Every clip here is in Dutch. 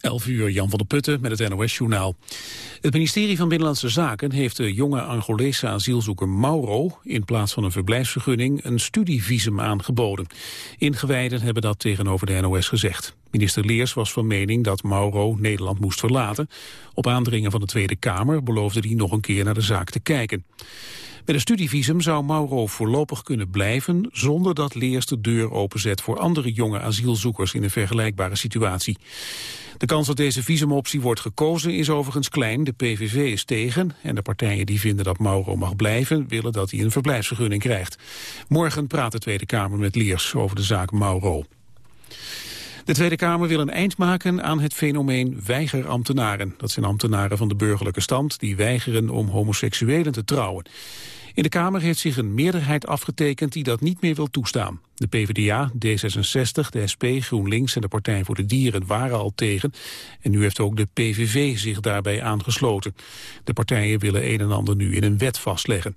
11 uur, Jan van der Putten met het NOS-journaal. Het ministerie van Binnenlandse Zaken heeft de jonge Angolese asielzoeker Mauro... in plaats van een verblijfsvergunning een studievisum aangeboden. Ingewijden hebben dat tegenover de NOS gezegd. Minister Leers was van mening dat Mauro Nederland moest verlaten. Op aandringen van de Tweede Kamer beloofde hij nog een keer naar de zaak te kijken. Met een studievisum zou Mauro voorlopig kunnen blijven... zonder dat Leers de deur openzet voor andere jonge asielzoekers... in een vergelijkbare situatie. De kans dat deze visumoptie wordt gekozen is overigens klein. De PVV is tegen en de partijen die vinden dat Mauro mag blijven... willen dat hij een verblijfsvergunning krijgt. Morgen praat de Tweede Kamer met Leers over de zaak Mauro. De Tweede Kamer wil een eind maken aan het fenomeen weigerambtenaren. Dat zijn ambtenaren van de burgerlijke stand die weigeren om homoseksuelen te trouwen. In de Kamer heeft zich een meerderheid afgetekend die dat niet meer wil toestaan. De PvdA, D66, de SP, GroenLinks en de Partij voor de Dieren waren al tegen. En nu heeft ook de PVV zich daarbij aangesloten. De partijen willen een en ander nu in een wet vastleggen.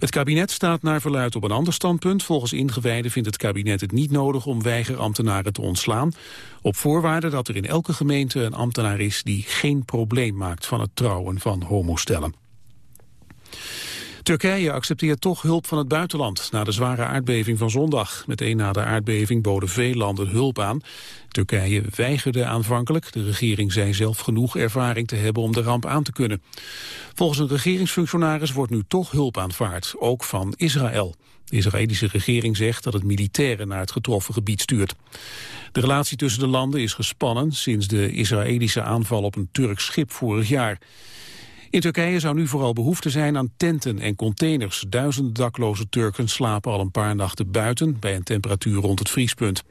Het kabinet staat naar verluid op een ander standpunt. Volgens ingewijden vindt het kabinet het niet nodig om weigerambtenaren te ontslaan. Op voorwaarde dat er in elke gemeente een ambtenaar is die geen probleem maakt van het trouwen van homostellen. Turkije accepteert toch hulp van het buitenland na de zware aardbeving van zondag. Meteen na de aardbeving boden veel landen hulp aan. Turkije weigerde aanvankelijk. De regering zei zelf genoeg ervaring te hebben om de ramp aan te kunnen. Volgens een regeringsfunctionaris wordt nu toch hulp aanvaard, ook van Israël. De Israëlische regering zegt dat het militairen naar het getroffen gebied stuurt. De relatie tussen de landen is gespannen sinds de Israëlische aanval op een Turks schip vorig jaar. In Turkije zou nu vooral behoefte zijn aan tenten en containers. Duizenden dakloze Turken slapen al een paar nachten buiten... bij een temperatuur rond het vriespunt.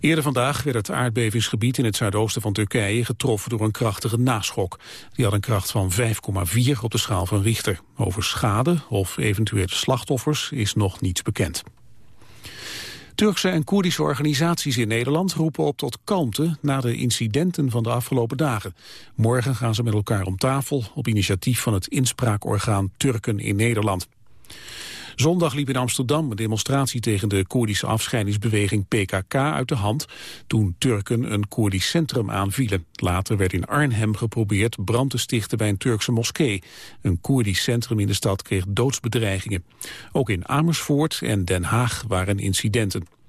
Eerder vandaag werd het aardbevingsgebied in het zuidoosten van Turkije getroffen door een krachtige naschok. Die had een kracht van 5,4 op de schaal van Richter. Over schade of eventuele slachtoffers is nog niets bekend. Turkse en Koerdische organisaties in Nederland roepen op tot kalmte na de incidenten van de afgelopen dagen. Morgen gaan ze met elkaar om tafel op initiatief van het inspraakorgaan Turken in Nederland. Zondag liep in Amsterdam een demonstratie tegen de Koerdische afscheidingsbeweging PKK uit de hand toen Turken een Koerdisch centrum aanvielen. Later werd in Arnhem geprobeerd brand te stichten bij een Turkse moskee. Een Koerdisch centrum in de stad kreeg doodsbedreigingen. Ook in Amersfoort en Den Haag waren incidenten.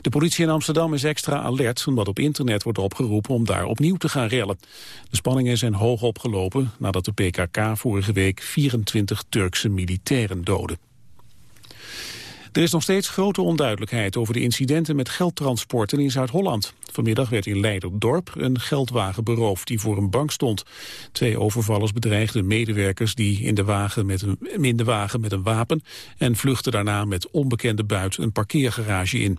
De politie in Amsterdam is extra alert omdat op internet wordt opgeroepen om daar opnieuw te gaan rellen. De spanningen zijn hoog opgelopen nadat de PKK vorige week 24 Turkse militairen doodde. Er is nog steeds grote onduidelijkheid over de incidenten met geldtransporten in Zuid-Holland. Vanmiddag werd in Leiderdorp een geldwagen beroofd die voor een bank stond. Twee overvallers bedreigden medewerkers die in de wagen met een, in wagen met een wapen en vluchtten daarna met onbekende buit een parkeergarage in.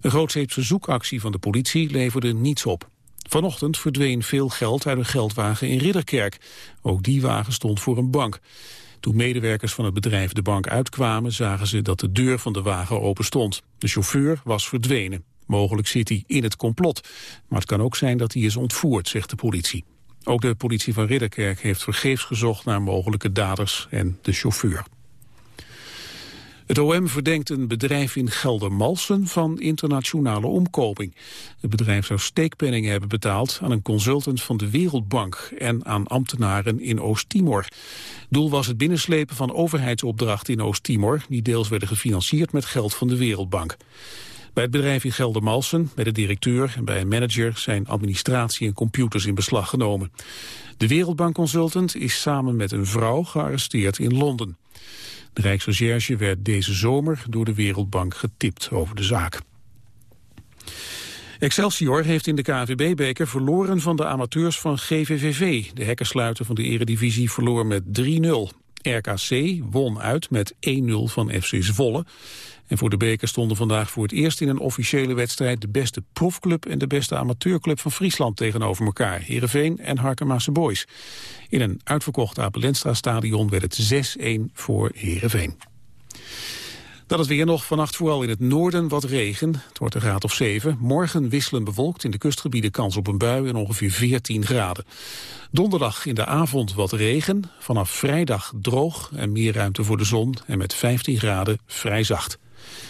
Een grootscheepse zoekactie van de politie leverde niets op. Vanochtend verdween veel geld uit een geldwagen in Ridderkerk. Ook die wagen stond voor een bank. Toen medewerkers van het bedrijf de bank uitkwamen... zagen ze dat de deur van de wagen open stond. De chauffeur was verdwenen. Mogelijk zit hij in het complot. Maar het kan ook zijn dat hij is ontvoerd, zegt de politie. Ook de politie van Ridderkerk heeft vergeefs gezocht naar mogelijke daders en de chauffeur. Het OM verdenkt een bedrijf in Geldermalsen van internationale omkoping. Het bedrijf zou steekpenningen hebben betaald aan een consultant van de Wereldbank en aan ambtenaren in Oost-Timor. Doel was het binnenslepen van overheidsopdrachten in Oost-Timor, die deels werden gefinancierd met geld van de Wereldbank. Bij het bedrijf in Geldermalsen, bij de directeur en bij een manager zijn administratie en computers in beslag genomen. De Wereldbankconsultant is samen met een vrouw gearresteerd in Londen. De Rijksrecherche werd deze zomer door de Wereldbank getipt over de zaak. Excelsior heeft in de KNVB-beker verloren van de amateurs van GVVV. De hekkersluiter van de eredivisie verloor met 3-0. RKC won uit met 1-0 van FC Zwolle. En voor de beker stonden vandaag voor het eerst in een officiële wedstrijd... de beste profclub en de beste amateurclub van Friesland tegenover elkaar. Heerenveen en Harkemaase Boys. In een uitverkocht Apelenstra-stadion werd het 6-1 voor Heerenveen. Dat het weer nog vannacht vooral in het noorden wat regen. Het wordt een graad of 7. Morgen wisselen bewolkt in de kustgebieden kans op een bui en ongeveer 14 graden. Donderdag in de avond wat regen. Vanaf vrijdag droog en meer ruimte voor de zon. En met 15 graden vrij zacht.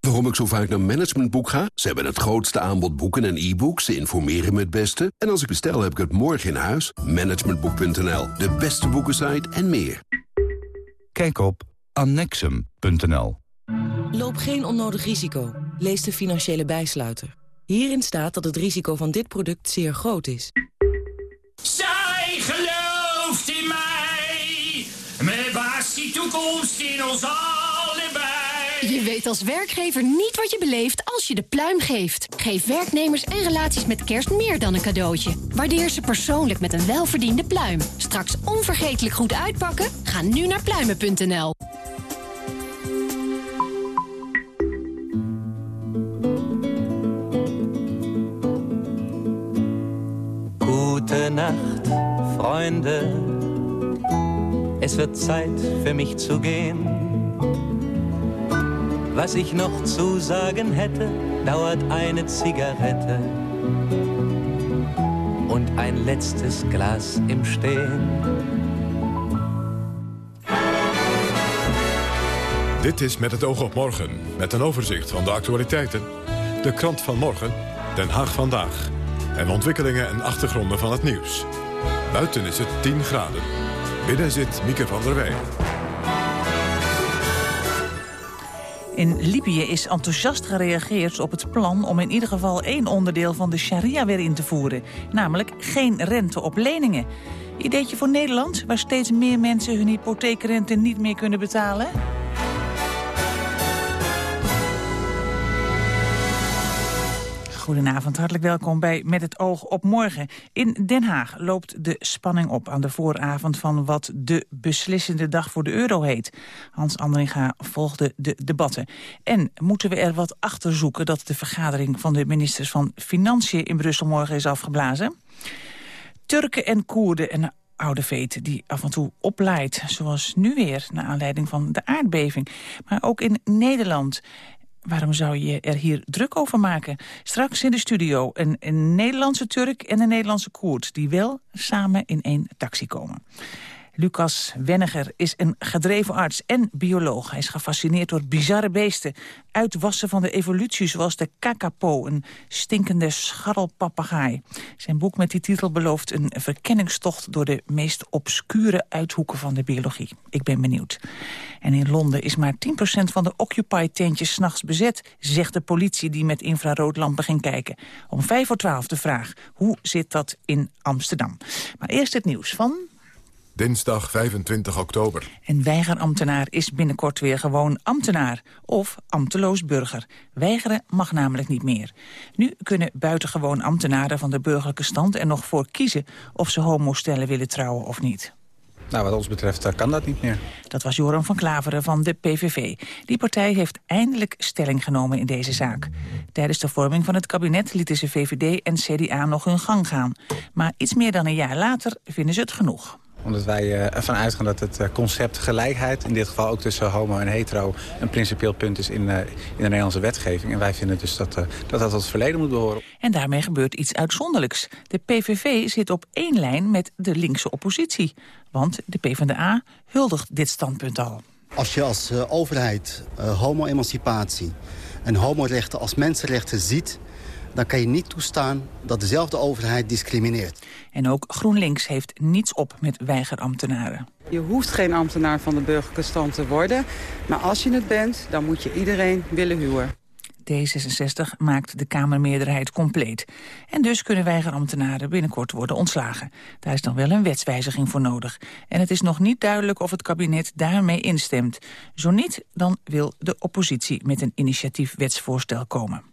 Waarom ik zo vaak naar Managementboek ga? Ze hebben het grootste aanbod boeken en e-books. Ze informeren me het beste. En als ik bestel, heb ik het morgen in huis. Managementboek.nl, de beste boekensite en meer. Kijk op annexum.nl. Loop geen onnodig risico. Lees de financiële bijsluiter. Hierin staat dat het risico van dit product zeer groot is. Zij gelooft in mij. Met baas die toekomst in ons allebei. Je weet als werkgever niet wat je beleeft als je de pluim geeft. Geef werknemers en relaties met kerst meer dan een cadeautje. Waardeer ze persoonlijk met een welverdiende pluim. Straks onvergetelijk goed uitpakken? Ga nu naar pluimen.nl. Nacht, Freunde. Es wird Zeit für mich zu gehen. Was ich noch zu sagen hätte, dauert eine Zigarette und ein letztes Glas im Stehen. Dit is Met het oog op morgen, met een overzicht van de actualiteiten. De krant van morgen, Den Haag vandaag. En ontwikkelingen en achtergronden van het nieuws. Buiten is het 10 graden. Binnen zit Mieke van der Wij. In Libië is enthousiast gereageerd op het plan om in ieder geval één onderdeel van de sharia weer in te voeren. Namelijk geen rente op leningen. Ideetje voor Nederland, waar steeds meer mensen hun hypotheekrente niet meer kunnen betalen? Goedenavond, hartelijk welkom bij Met het oog op morgen. In Den Haag loopt de spanning op aan de vooravond van wat de beslissende dag voor de euro heet. Hans Andringa volgde de debatten. En moeten we er wat achter zoeken dat de vergadering van de ministers van Financiën in Brussel morgen is afgeblazen? Turken en Koerden en oude veet die af en toe opleidt. Zoals nu weer, naar aanleiding van de aardbeving. Maar ook in Nederland Waarom zou je er hier druk over maken? Straks in de studio een, een Nederlandse Turk en een Nederlandse Koerd... die wel samen in één taxi komen. Lucas Wenniger is een gedreven arts en bioloog. Hij is gefascineerd door bizarre beesten. Uitwassen van de evolutie, zoals de kakapo, een stinkende scharrelpapegaai. Zijn boek met die titel belooft een verkenningstocht... door de meest obscure uithoeken van de biologie. Ik ben benieuwd. En in Londen is maar 10% van de Occupy-tentjes s'nachts bezet... zegt de politie die met infraroodlampen ging kijken. Om 5 voor 12 de vraag, hoe zit dat in Amsterdam? Maar eerst het nieuws van... Dinsdag 25 oktober. Een weigerambtenaar is binnenkort weer gewoon ambtenaar of ambteloos burger. Weigeren mag namelijk niet meer. Nu kunnen buitengewoon ambtenaren van de burgerlijke stand er nog voor kiezen of ze homostellen willen trouwen of niet. Nou, wat ons betreft eh, kan dat niet meer. Dat was Joram van Klaveren van de PVV. Die partij heeft eindelijk stelling genomen in deze zaak. Tijdens de vorming van het kabinet lieten ze VVD en CDA nog hun gang gaan. Maar iets meer dan een jaar later vinden ze het genoeg omdat wij uh, ervan uitgaan dat het eh, concept gelijkheid... in dit geval ook tussen homo en hetero... een principieel punt is in, uh, in de Nederlandse wetgeving. En wij vinden dus dat, dat dat tot het verleden moet behoren. En daarmee gebeurt iets uitzonderlijks. De PVV zit op één lijn met de linkse oppositie. Want de PvdA huldigt dit standpunt al. Als je als overheid homo-emancipatie en homorechten als mensenrechten ziet dan kan je niet toestaan dat dezelfde overheid discrimineert. En ook GroenLinks heeft niets op met weigerambtenaren. Je hoeft geen ambtenaar van de burgerlijke stand te worden. Maar als je het bent, dan moet je iedereen willen huwen. D66 maakt de Kamermeerderheid compleet. En dus kunnen weigerambtenaren binnenkort worden ontslagen. Daar is dan wel een wetswijziging voor nodig. En het is nog niet duidelijk of het kabinet daarmee instemt. Zo niet, dan wil de oppositie met een initiatiefwetsvoorstel komen.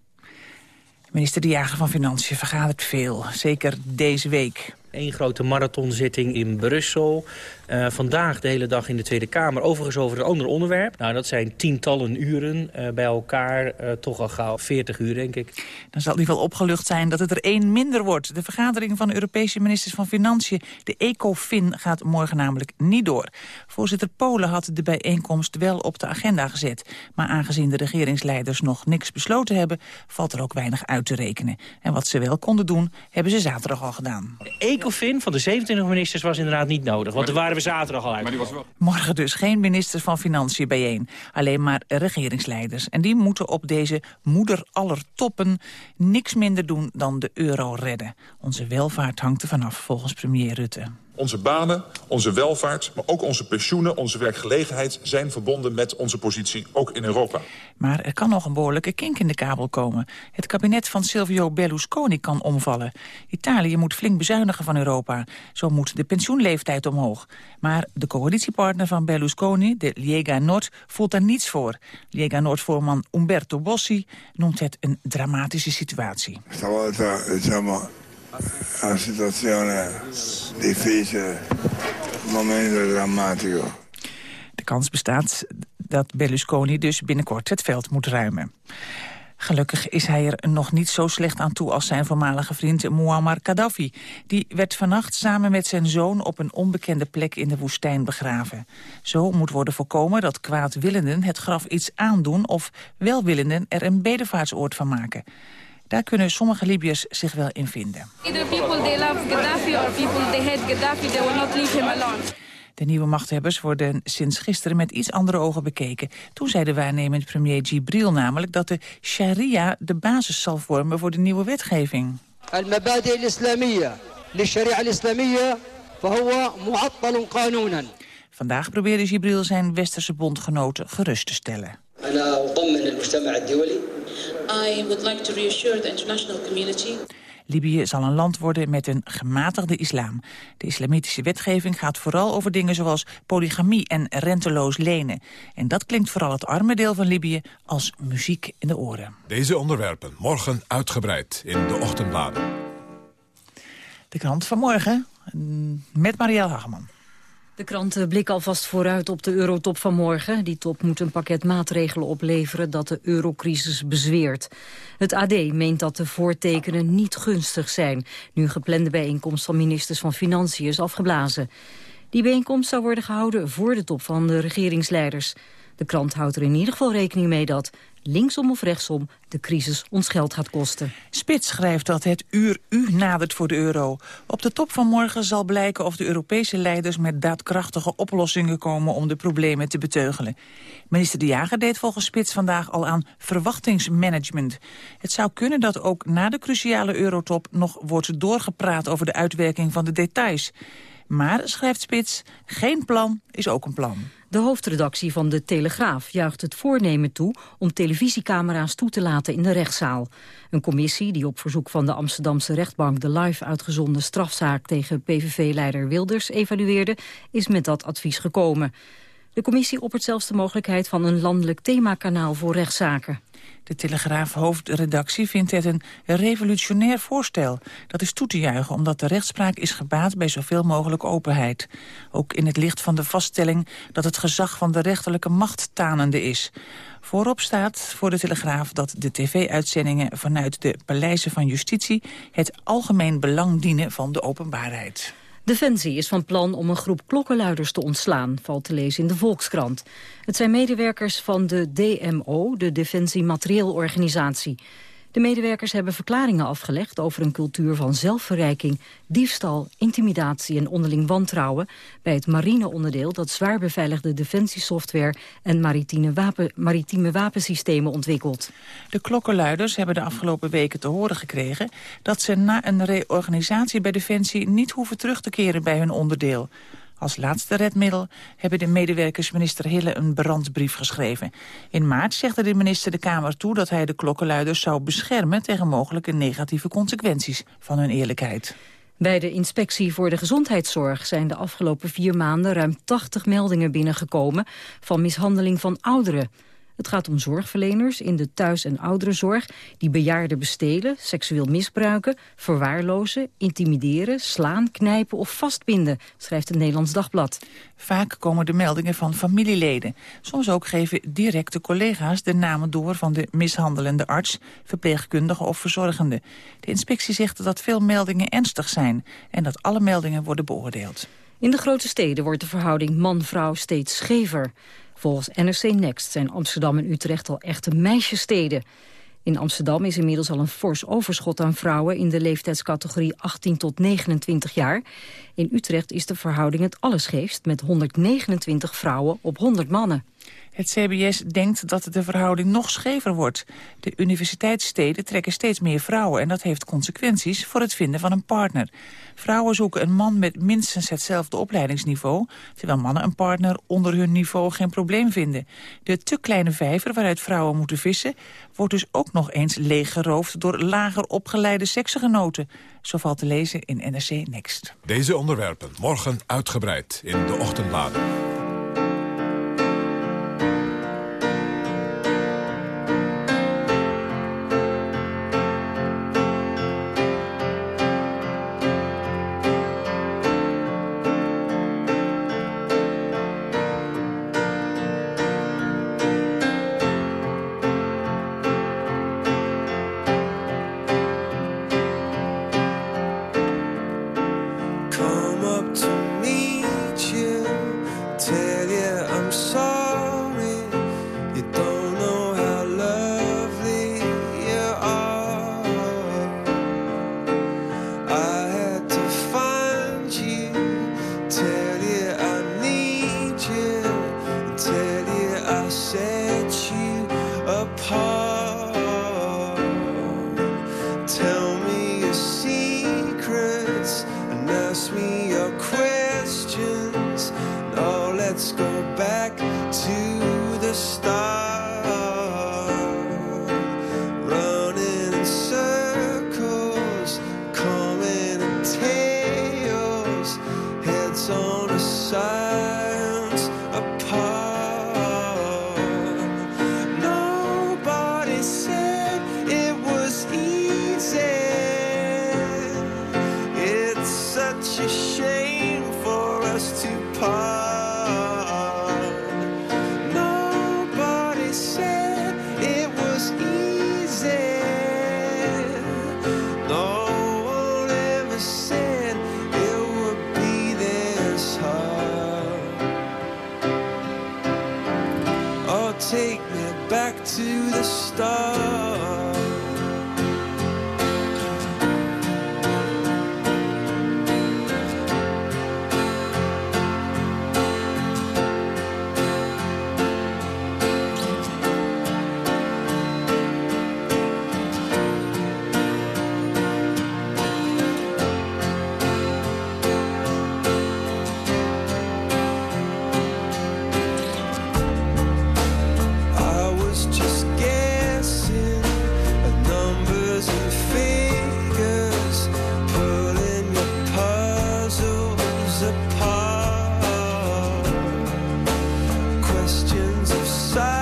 Minister De Jager van Financiën vergadert veel, zeker deze week. Eén grote marathonzitting in Brussel. Uh, vandaag de hele dag in de Tweede Kamer. Overigens over een ander onderwerp. Nou, dat zijn tientallen uren uh, bij elkaar. Uh, toch al gauw 40 uur, denk ik. Dan zal hij wel opgelucht zijn dat het er één minder wordt. De vergadering van de Europese ministers van Financiën, de ECOFIN, gaat morgen namelijk niet door. Voorzitter Polen had de bijeenkomst wel op de agenda gezet. Maar aangezien de regeringsleiders nog niks besloten hebben, valt er ook weinig uit te rekenen. En wat ze wel konden doen, hebben ze zaterdag al gedaan. De ECOFIN van de 27 ministers was inderdaad niet nodig. Want er waren we zaterdag al uit. Maar die was wel... Morgen dus geen ministers van Financiën bijeen. Alleen maar regeringsleiders. En die moeten op deze moeder aller toppen niks minder doen dan de euro redden. Onze welvaart hangt er vanaf, volgens premier Rutte. Onze banen, onze welvaart, maar ook onze pensioenen, onze werkgelegenheid... zijn verbonden met onze positie, ook in Europa. Maar er kan nog een behoorlijke kink in de kabel komen. Het kabinet van Silvio Berlusconi kan omvallen. Italië moet flink bezuinigen van Europa. Zo moet de pensioenleeftijd omhoog. Maar de coalitiepartner van Berlusconi, de Lega Nord, voelt daar niets voor. Lega Nord-voorman Umberto Bossi noemt het een dramatische situatie. Stavolta, diciamo, una situazione difficile, momento drammatico. De kans bestaat dat Berlusconi dus binnenkort het veld moet ruimen. Gelukkig is hij er nog niet zo slecht aan toe als zijn voormalige vriend Muammar Gaddafi. Die werd vannacht samen met zijn zoon op een onbekende plek in de woestijn begraven. Zo moet worden voorkomen dat kwaadwillenden het graf iets aandoen of welwillenden er een bedevaartsoord van maken. Daar kunnen sommige Libiërs zich wel in vinden. Either people they love Gaddafi or people they hate Gaddafi, they will not leave him alone. De nieuwe machthebbers worden sinds gisteren met iets andere ogen bekeken. Toen zei de waarnemend premier Gibril namelijk dat de sharia de basis zal vormen voor de nieuwe wetgeving. Vandaag probeerde Gibril zijn westerse bondgenoten gerust te stellen. I would like to reassure the international community Libië zal een land worden met een gematigde islam. De islamitische wetgeving gaat vooral over dingen zoals polygamie en renteloos lenen. En dat klinkt vooral het arme deel van Libië als muziek in de oren. Deze onderwerpen morgen uitgebreid in de ochtendbladen. De krant van morgen met Marielle Hageman. De kranten blikken alvast vooruit op de eurotop van morgen. Die top moet een pakket maatregelen opleveren dat de eurocrisis bezweert. Het AD meent dat de voortekenen niet gunstig zijn... nu een geplande bijeenkomst van ministers van Financiën is afgeblazen. Die bijeenkomst zou worden gehouden voor de top van de regeringsleiders. De krant houdt er in ieder geval rekening mee dat linksom of rechtsom, de crisis ons geld gaat kosten. Spits schrijft dat het uur U nadert voor de euro. Op de top van morgen zal blijken of de Europese leiders met daadkrachtige oplossingen komen om de problemen te beteugelen. Minister De Jager deed volgens Spits vandaag al aan verwachtingsmanagement. Het zou kunnen dat ook na de cruciale eurotop nog wordt doorgepraat over de uitwerking van de details. Maar, schrijft Spits, geen plan is ook een plan. De hoofdredactie van De Telegraaf juicht het voornemen toe om televisiecamera's toe te laten in de rechtszaal. Een commissie die op verzoek van de Amsterdamse rechtbank de live uitgezonden strafzaak tegen PVV-leider Wilders evalueerde, is met dat advies gekomen. De commissie oppert zelfs de mogelijkheid van een landelijk themakanaal voor rechtszaken. De Telegraaf hoofdredactie vindt het een revolutionair voorstel. Dat is toe te juichen omdat de rechtspraak is gebaat bij zoveel mogelijk openheid. Ook in het licht van de vaststelling dat het gezag van de rechterlijke macht tanende is. Voorop staat voor de Telegraaf dat de tv-uitzendingen vanuit de paleizen van justitie het algemeen belang dienen van de openbaarheid. Defensie is van plan om een groep klokkenluiders te ontslaan, valt te lezen in de Volkskrant. Het zijn medewerkers van de DMO, de Defensie Materieel Organisatie. De medewerkers hebben verklaringen afgelegd over een cultuur van zelfverrijking, diefstal, intimidatie en onderling wantrouwen bij het marineonderdeel dat zwaar beveiligde defensiesoftware en maritieme, wapen, maritieme wapensystemen ontwikkelt. De klokkenluiders hebben de afgelopen weken te horen gekregen dat ze na een reorganisatie bij Defensie niet hoeven terug te keren bij hun onderdeel. Als laatste redmiddel hebben de medewerkers minister Hille een brandbrief geschreven. In maart zegde de minister de Kamer toe dat hij de klokkenluiders zou beschermen tegen mogelijke negatieve consequenties van hun eerlijkheid. Bij de inspectie voor de gezondheidszorg zijn de afgelopen vier maanden ruim 80 meldingen binnengekomen van mishandeling van ouderen. Het gaat om zorgverleners in de thuis- en ouderenzorg... die bejaarden bestelen, seksueel misbruiken, verwaarlozen... intimideren, slaan, knijpen of vastbinden, schrijft het Nederlands Dagblad. Vaak komen de meldingen van familieleden. Soms ook geven directe collega's de namen door van de mishandelende arts... verpleegkundige of verzorgende. De inspectie zegt dat veel meldingen ernstig zijn... en dat alle meldingen worden beoordeeld. In de grote steden wordt de verhouding man-vrouw steeds schever. Volgens NRC Next zijn Amsterdam en Utrecht al echte meisjessteden. In Amsterdam is inmiddels al een fors overschot aan vrouwen... in de leeftijdscategorie 18 tot 29 jaar. In Utrecht is de verhouding het allerscheefst... met 129 vrouwen op 100 mannen. Het CBS denkt dat de verhouding nog schever wordt. De universiteitssteden trekken steeds meer vrouwen... en dat heeft consequenties voor het vinden van een partner. Vrouwen zoeken een man met minstens hetzelfde opleidingsniveau... terwijl mannen een partner onder hun niveau geen probleem vinden. De te kleine vijver waaruit vrouwen moeten vissen... wordt dus ook nog eens leeggeroofd door lager opgeleide seksgenoten. Zo valt te lezen in NRC Next. Deze onderwerpen morgen uitgebreid in de ochtendbladen. Questions of science,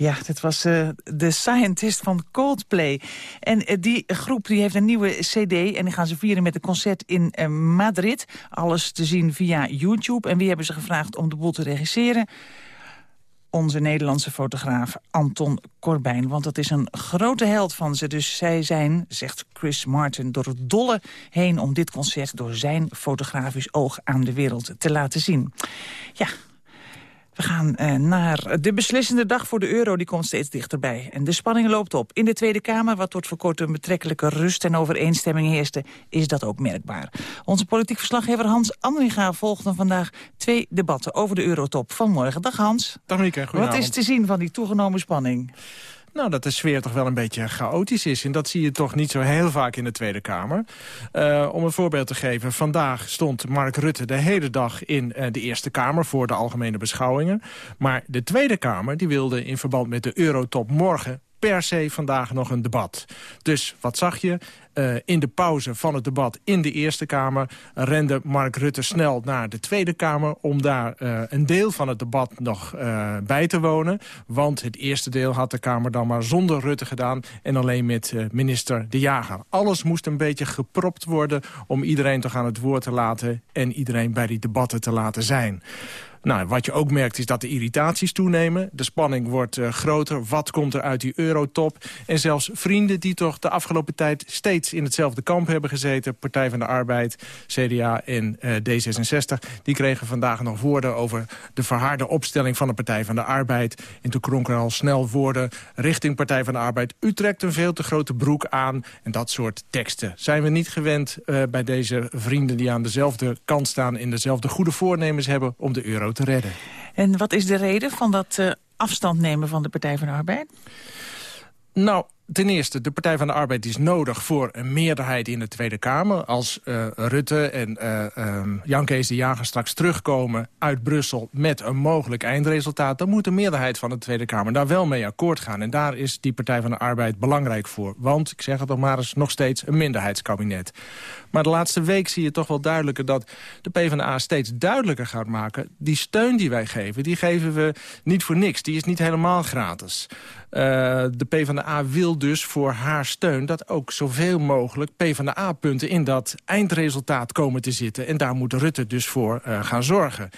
Ja, dit was uh, de Scientist van Coldplay. En uh, die groep die heeft een nieuwe cd en die gaan ze vieren met een concert in uh, Madrid. Alles te zien via YouTube. En wie hebben ze gevraagd om de boel te regisseren? Onze Nederlandse fotograaf Anton Corbijn. Want dat is een grote held van ze. Dus zij zijn, zegt Chris Martin, door het dolle heen... om dit concert door zijn fotografisch oog aan de wereld te laten zien. Ja, we gaan uh, naar de beslissende dag voor de euro, die komt steeds dichterbij. En de spanning loopt op. In de Tweede Kamer, wat tot voor kort een betrekkelijke rust en overeenstemming heerste, is dat ook merkbaar. Onze politiek verslaggever Hans Andringa volgde vandaag twee debatten over de eurotop van morgen. Dag Hans. Dag Mieke, Wat is te zien van die toegenomen spanning? Nou, dat de sfeer toch wel een beetje chaotisch is. En dat zie je toch niet zo heel vaak in de Tweede Kamer. Uh, om een voorbeeld te geven. Vandaag stond Mark Rutte de hele dag in uh, de Eerste Kamer... voor de algemene beschouwingen. Maar de Tweede Kamer die wilde in verband met de Eurotop morgen per se vandaag nog een debat. Dus wat zag je? Uh, in de pauze van het debat in de Eerste Kamer... rende Mark Rutte snel naar de Tweede Kamer... om daar uh, een deel van het debat nog uh, bij te wonen. Want het eerste deel had de Kamer dan maar zonder Rutte gedaan... en alleen met minister De Jager. Alles moest een beetje gepropt worden om iedereen toch aan het woord te laten... en iedereen bij die debatten te laten zijn. Nou, wat je ook merkt is dat de irritaties toenemen. De spanning wordt uh, groter. Wat komt er uit die eurotop? En zelfs vrienden die toch de afgelopen tijd steeds in hetzelfde kamp hebben gezeten... Partij van de Arbeid, CDA en uh, D66... die kregen vandaag nog woorden over de verharde opstelling van de Partij van de Arbeid. En toen kronken al snel woorden richting Partij van de Arbeid. U trekt een veel te grote broek aan en dat soort teksten. Zijn we niet gewend uh, bij deze vrienden die aan dezelfde kant staan... en dezelfde goede voornemens hebben om de euro te redden. En wat is de reden van dat uh, afstand nemen van de Partij van de Arbeid? Nou, ten eerste, de Partij van de Arbeid is nodig voor een meerderheid in de Tweede Kamer. Als uh, Rutte en uh, um, Jan Kees de Jager straks terugkomen uit Brussel met een mogelijk eindresultaat... dan moet de meerderheid van de Tweede Kamer daar wel mee akkoord gaan. En daar is die Partij van de Arbeid belangrijk voor. Want, ik zeg het nog maar eens, nog steeds een minderheidskabinet. Maar de laatste week zie je toch wel duidelijker dat de PvdA steeds duidelijker gaat maken... die steun die wij geven, die geven we niet voor niks. Die is niet helemaal gratis. Uh, de PvdA wil dus voor haar steun dat ook zoveel mogelijk PvdA-punten in dat eindresultaat komen te zitten. En daar moet Rutte dus voor uh, gaan zorgen.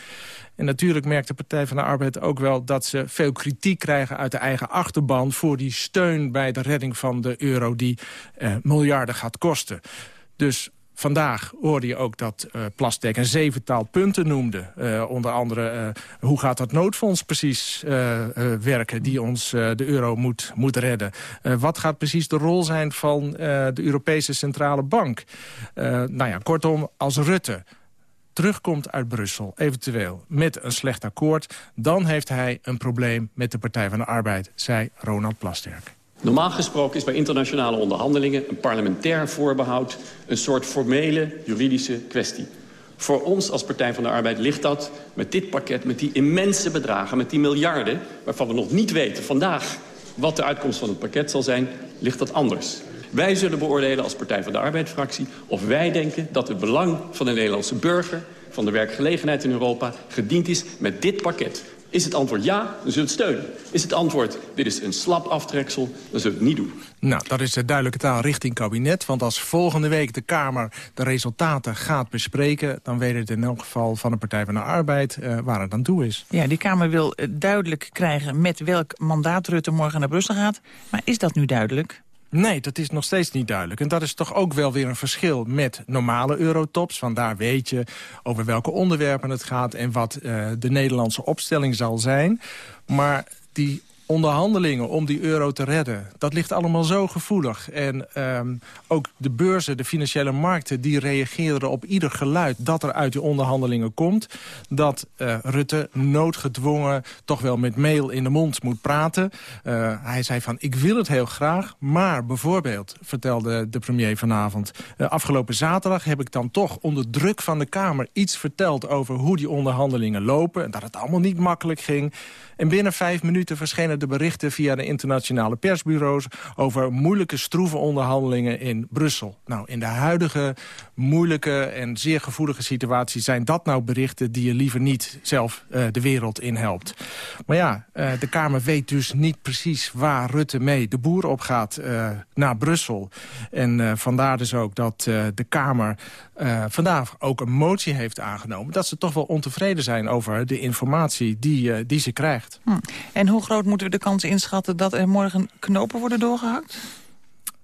En natuurlijk merkt de Partij van de Arbeid ook wel dat ze veel kritiek krijgen uit de eigen achterban voor die steun bij de redding van de euro die uh, miljarden gaat kosten. Dus Vandaag hoorde je ook dat uh, een zevental punten noemde. Uh, onder andere, uh, hoe gaat dat noodfonds precies werken... die ons de euro moet, moet redden? wat gaat precies de rol zijn van de Europese Centrale Bank? nou ja, kortom, als Rutte terugkomt uit Brussel, eventueel met een slecht akkoord... dan heeft hij een probleem met de Partij van de Arbeid, zei Ronald Plasterk. Normaal gesproken is bij internationale onderhandelingen een parlementair voorbehoud een soort formele juridische kwestie. Voor ons als Partij van de Arbeid ligt dat met dit pakket, met die immense bedragen, met die miljarden, waarvan we nog niet weten vandaag wat de uitkomst van het pakket zal zijn, ligt dat anders. Wij zullen beoordelen als Partij van de Arbeid-fractie of wij denken dat het belang van de Nederlandse burger, van de werkgelegenheid in Europa, gediend is met dit pakket. Is het antwoord ja, dan zullen we het steunen. Is het antwoord, dit is een slap aftreksel, dan zullen we het niet doen. Nou, dat is de duidelijke taal richting kabinet. Want als volgende week de Kamer de resultaten gaat bespreken... dan weet het in elk geval van de Partij van de Arbeid uh, waar het aan toe is. Ja, die Kamer wil duidelijk krijgen met welk mandaat Rutte morgen naar Brussel gaat. Maar is dat nu duidelijk? Nee, dat is nog steeds niet duidelijk. En dat is toch ook wel weer een verschil met normale eurotops. Want daar weet je over welke onderwerpen het gaat... en wat uh, de Nederlandse opstelling zal zijn. Maar die onderhandelingen om die euro te redden, dat ligt allemaal zo gevoelig. En um, ook de beurzen, de financiële markten, die reageren op ieder geluid dat er uit die onderhandelingen komt. Dat uh, Rutte noodgedwongen toch wel met mail in de mond moet praten. Uh, hij zei van, ik wil het heel graag, maar bijvoorbeeld, vertelde de premier vanavond, uh, afgelopen zaterdag heb ik dan toch onder druk van de Kamer iets verteld over hoe die onderhandelingen lopen. En dat het allemaal niet makkelijk ging. En binnen vijf minuten verschenen de berichten via de internationale persbureaus... over moeilijke, stroeve onderhandelingen in Brussel. Nou, in de huidige moeilijke en zeer gevoelige situatie... zijn dat nou berichten die je liever niet zelf uh, de wereld in helpt. Maar ja, uh, de Kamer weet dus niet precies waar Rutte mee de boer op gaat uh, naar Brussel. En vandaar dus ook dat de Kamer vandaag ook een motie heeft aangenomen... dat ze toch wel ontevreden zijn over de informatie die, die ze krijgt. Hm. En hoe groot we de kans inschatten dat er morgen knopen worden doorgehakt?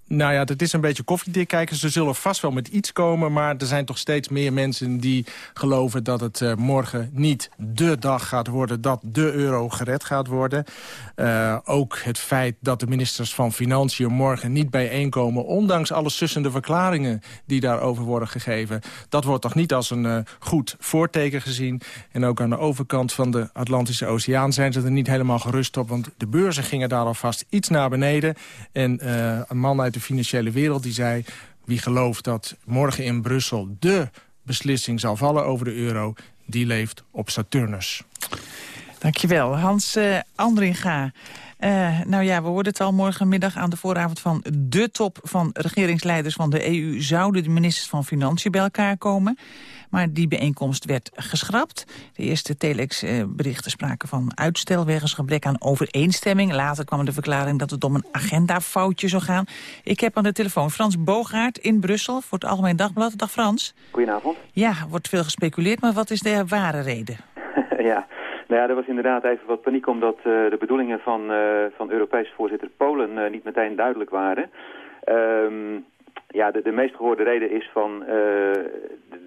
Nou ja, dat is een beetje koffiedik kijken. Ze zullen vast wel met iets komen, maar er zijn toch steeds meer mensen die geloven dat het uh, morgen niet de dag gaat worden, dat de euro gered gaat worden. Uh, ook het feit dat de ministers van Financiën morgen niet bijeenkomen, ondanks alle sussende verklaringen die daarover worden gegeven. Dat wordt toch niet als een uh, goed voorteken gezien. En ook aan de overkant van de Atlantische Oceaan zijn ze er niet helemaal gerust op, want de beurzen gingen daar alvast iets naar beneden. En een man uit financiële wereld die zei... wie gelooft dat morgen in Brussel de beslissing zal vallen over de euro... die leeft op Saturnus. Dankjewel. Hans uh, Andringa. Uh, nou ja, we hoorden het al morgenmiddag aan de vooravond van de top van regeringsleiders van de EU... zouden de ministers van Financiën bij elkaar komen. Maar die bijeenkomst werd geschrapt. De eerste telex-berichten spraken van uitstel wegens gebrek aan overeenstemming. Later kwam de verklaring dat het om een agendafoutje zou gaan. Ik heb aan de telefoon Frans Boogaard in Brussel voor het Algemeen Dagblad. Dag Frans. Goedenavond. Ja, wordt veel gespeculeerd, maar wat is de ware reden? ja, nou ja, er was inderdaad even wat paniek omdat uh, de bedoelingen van, uh, van Europees voorzitter Polen uh, niet meteen duidelijk waren. Um, ja, de, de meest gehoorde reden is van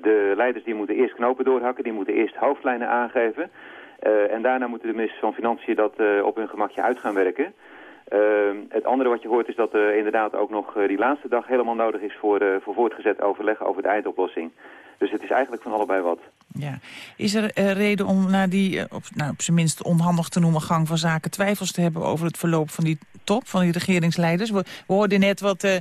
de leiders die moeten eerst knopen doorhakken, die moeten eerst hoofdlijnen aangeven. Uh, en daarna moeten de ministers van Financiën dat uh, op hun gemakje uit gaan werken. Het andere wat je hoort is dat er inderdaad ook nog die laatste dag helemaal nodig is voor, voor voortgezet overleg over de eindoplossing. Dus het is eigenlijk van allebei wat. Ja. Is er uh, reden om naar die, op, nou, op zijn minst onhandig te noemen gang van zaken twijfels te hebben over het verloop van die top, van die regeringsleiders? We, we hoorden net wat, uh,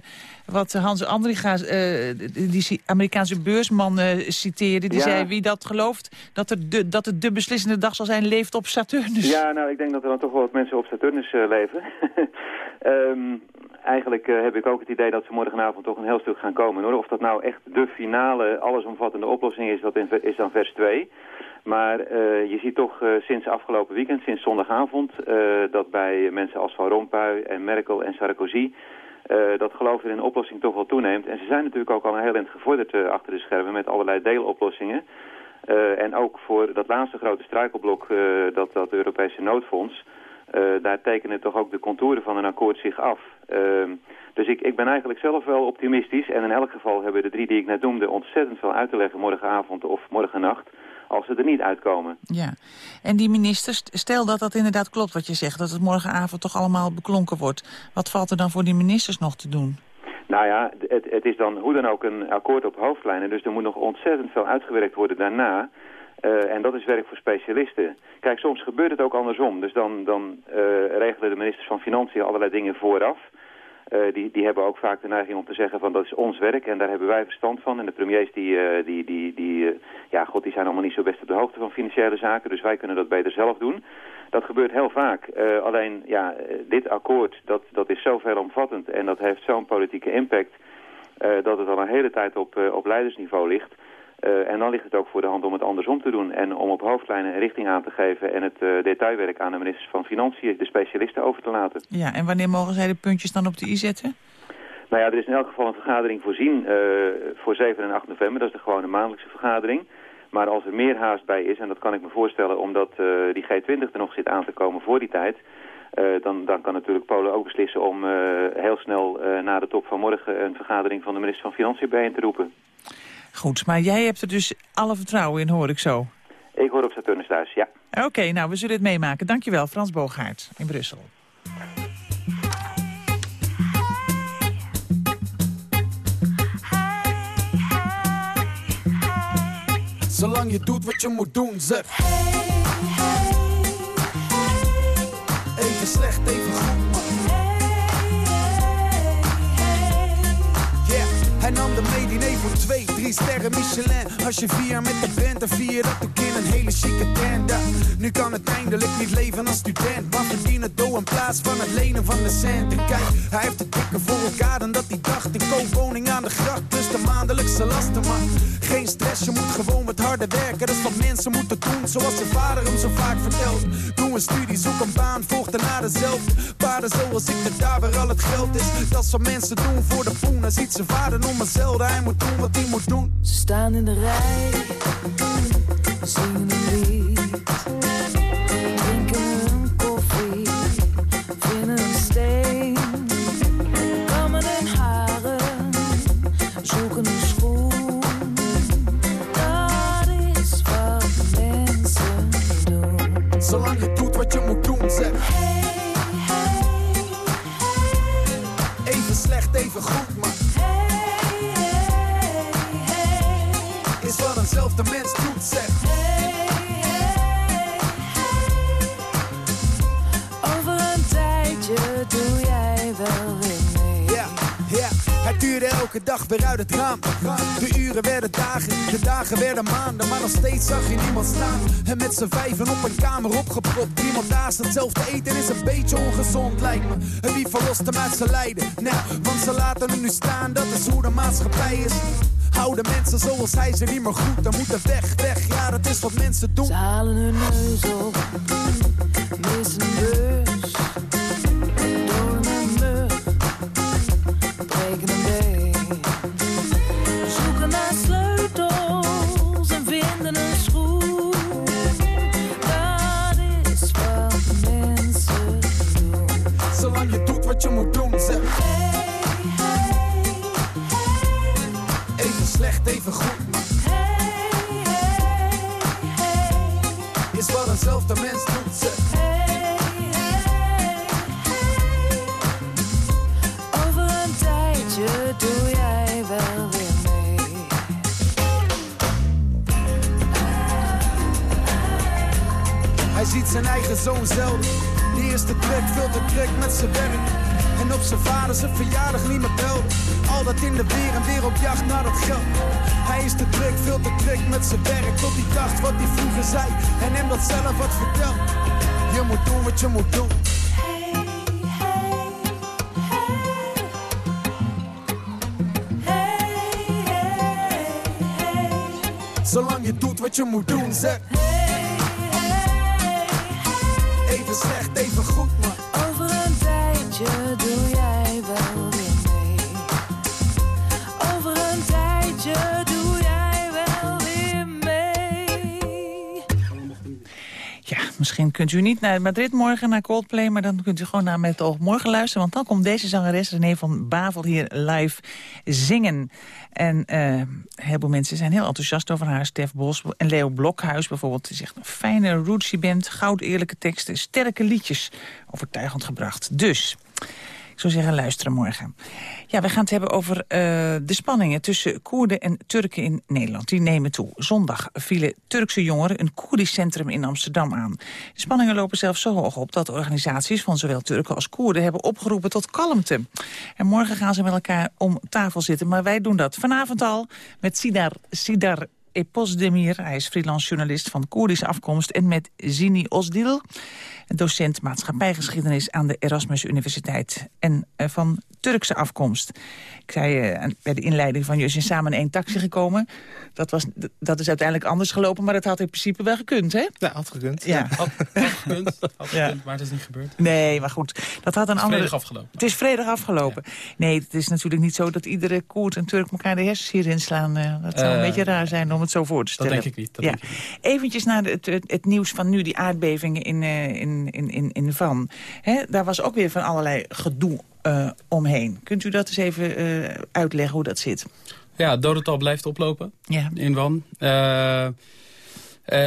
wat Hans Andriga, uh, die Amerikaanse beursman, citeerde. Die ja. zei wie dat gelooft dat, er de, dat het de beslissende dag zal zijn, leeft op Saturnus. Ja, nou ik denk dat er dan toch wel wat mensen op Saturnus leven. um, eigenlijk uh, heb ik ook het idee dat ze morgenavond toch een heel stuk gaan komen. Hoor. Of dat nou echt de finale, allesomvattende oplossing is, dat is dan vers 2. Maar uh, je ziet toch uh, sinds afgelopen weekend, sinds zondagavond... dat bij mensen als Van Rompuy en Merkel en Sarkozy... dat geloof in een oplossing toch wel toeneemt. En ze zijn natuurlijk ook al een heel eind gevorderd achter de schermen... met allerlei deeloplossingen. en ook voor dat laatste grote struikelblok, dat, dat Europese noodfonds... Uh, daar tekenen toch ook de contouren van een akkoord zich af. Uh, dus ik, ik ben eigenlijk zelf wel optimistisch. En in elk geval hebben de drie die ik net noemde ontzettend veel uit te leggen morgenavond of morgennacht als ze er niet uitkomen. Ja, en die ministers, stel dat dat inderdaad klopt wat je zegt... dat het morgenavond toch allemaal beklonken wordt. Wat valt er dan voor die ministers nog te doen? Nou ja, het, het is dan hoe dan ook een akkoord op hoofdlijnen. Dus er moet nog ontzettend veel uitgewerkt worden daarna... Uh, en dat is werk voor specialisten. Kijk, soms gebeurt het ook andersom. Dus dan, dan uh, regelen de ministers van Financiën allerlei dingen vooraf. Uh, die, die hebben ook vaak de neiging om te zeggen van dat is ons werk en daar hebben wij verstand van. En de premiers die, die, die, die, ja, god, die zijn allemaal niet zo best op de hoogte van financiële zaken. Dus wij kunnen dat beter zelf doen. Dat gebeurt heel vaak. alleen, ja, dit akkoord, dat, dat is zo veelomvattend en dat heeft zo'n politieke impact... dat het al een hele tijd op, op leidersniveau ligt... Uh, en dan ligt het ook voor de hand om het andersom te doen. En om op hoofdlijnen een richting aan te geven en het uh, detailwerk aan de ministers van Financiën, de specialisten, over te laten. Ja, en wanneer mogen zij de puntjes dan op de i zetten? Nou ja, er is in elk geval een vergadering voorzien uh, voor 7 en 8 november. Dat is de gewone maandelijkse vergadering. Maar als er meer haast bij is, en dat kan ik me voorstellen omdat die G20 er nog zit aan te komen voor die tijd... dan, dan kan natuurlijk Polen ook beslissen om heel snel na de top van morgen een vergadering van de minister van Financiën bijeen te roepen. Goed, maar jij hebt er dus alle vertrouwen in, hoor ik zo. Ik hoor op Saturnus thuis, ja. Oké, okay, nou, we zullen het meemaken. Dankjewel, Frans Boogaard in Brussel. Zolang je doet wat je moet doen, zeg. Even slecht, even goed, twee, drie sterren Michelin. Als je vier met de band, dan vier je dat ook in een hele chique tent. Nu kan het eindelijk niet leven als student. Maar verdienen dough in plaats van het lenen van de centen. Kijk, hij heeft het dikker voor elkaar dan dat hij dacht. Een koopwoning aan de gracht, dus de maandelijkse lasten. Maar geen stress, je moet gewoon met harde werken. Dat is wat mensen moeten doen, zoals zijn vader hem zo vaak vertelt. Doe een studie, zoek een baan, volg daarna dezelfde. Paarden zoals ik, dat daar waar al het geld is. Dat is wat mensen doen voor de poen. Hij ziet zijn vader nog maar zelden, hij moet doen wat hij moet doen. Ze staan in de rij, zingen een lied. Weer uit het raam. De uren werden dagen, de dagen werden maanden. Maar nog steeds zag je niemand staan. En met z'n vijven op een kamer opgepropt. Iemand naast hetzelfde eten is een beetje ongezond, lijkt me. En wie verlost hem uit zijn lijden? Nou, want ze laten hem nu staan, dat is hoe de maatschappij is. Houden mensen zoals hij ze niet meer goed. Dan moeten weg, weg, ja, dat is wat mensen doen. Ze hun neus op, En hem dat zelf wat vertelt. Je moet doen wat je moet doen. Zolang je doet wat je moet doen, zeg. Even slecht, even goed, maar. Over een tijdje doe jij misschien kunt u niet naar Madrid morgen, naar Coldplay... maar dan kunt u gewoon naar Met morgen luisteren... want dan komt deze zangeres René van Bavel hier live zingen. En eh, een heleboel mensen zijn heel enthousiast over haar. Stef Bos en Leo Blokhuis bijvoorbeeld. Die zegt een fijne rootsy band, goud eerlijke teksten... sterke liedjes, overtuigend gebracht. Dus... Ik zou zeggen, luisteren morgen. Ja, we gaan het hebben over uh, de spanningen tussen Koerden en Turken in Nederland. Die nemen toe. Zondag vielen Turkse jongeren een Koerdisch centrum in Amsterdam aan. De spanningen lopen zelfs zo hoog op dat organisaties van zowel Turken als Koerden hebben opgeroepen tot kalmte. En morgen gaan ze met elkaar om tafel zitten, maar wij doen dat vanavond al met Sidar, Sidar Eposdemir. Hij is freelance journalist van Koerdische afkomst. En met Zini Osdil, docent maatschappijgeschiedenis aan de Erasmus Universiteit. En uh, van Turkse afkomst. Ik zei uh, bij de inleiding van jullie zijn samen in één taxi gekomen. Dat, was, dat is uiteindelijk anders gelopen, maar dat had in principe wel gekund, hè? Ja, had gekund. Ja. Had, had gekund, had gekund maar het is niet gebeurd. Nee, maar goed. Dat had een het is andere... afgelopen. Het is vredig afgelopen. Ja. Nee, het is natuurlijk niet zo dat iedere Koerd en Turk elkaar de hersens hierin slaan. Uh, dat zou een beetje raar zijn om het zo voor te stellen. Dat denk ik niet. Dat ja. denk ik niet. Eventjes naar het, het, het, nieuws van nu, die aardbevingen in, uh, in, in, in, in Van. Daar was ook weer van allerlei gedoe uh, omheen. Kunt u dat eens even uh, uitleggen hoe dat zit? Ja, het dodental blijft oplopen ja. in Wan. Uh,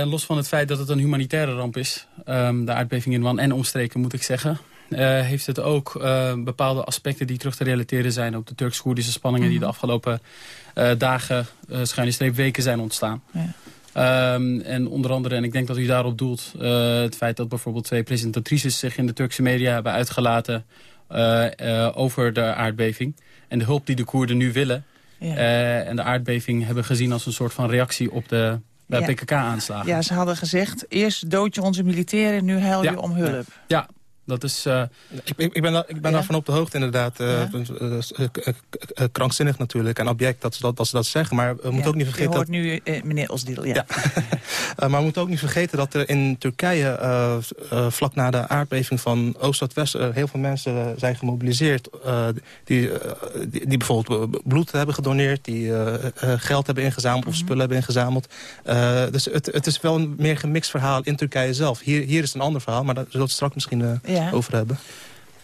los van het feit dat het een humanitaire ramp is, um, de aardbeving in Wan en omstreken moet ik zeggen... heeft het ook bepaalde aspecten die terug te relateren zijn... op de Turks-Koerdische spanningen mm -hmm. die de afgelopen dagen, schuine streep weken zijn ontstaan. Ja. Um, en onder andere, en ik denk dat u daarop doelt... Uh, het feit dat bijvoorbeeld twee presentatrices zich in de Turkse media hebben uitgelaten... Uh, uh, over de aardbeving en de hulp die de Koerden nu willen... Ja. Eh, en de aardbeving hebben gezien als een soort van reactie op de Ja. PKK-aanslagen. Ja, ze hadden gezegd, eerst dood je onze militairen, nu huil je Ja. om hulp. Ja, dat is... eh, Ik, ik, ik ben, daar, ik ben Ja? daarvan op de hoogte inderdaad. eh, eh, eh, eh, krankzinnig natuurlijk en object dat ze dat, dat, ze dat zeggen. Maar we moeten Ja, ook niet Je vergeten... hoort nu meneer Osdiel, ja. Eh, maar we moeten ook niet vergeten dat er in Turkije, eh, eh, vlak na de aardbeving van Oost tot West, eh, heel veel mensen zijn gemobiliseerd. eh, die, die, die bijvoorbeeld bloed hebben gedoneerd, die geld hebben ingezameld of spullen hebben ingezameld. Eh, dus het, het is wel een meer gemixt verhaal in Turkije zelf. Hier, hier is een ander verhaal, maar we het straks misschien Ja. over hebben.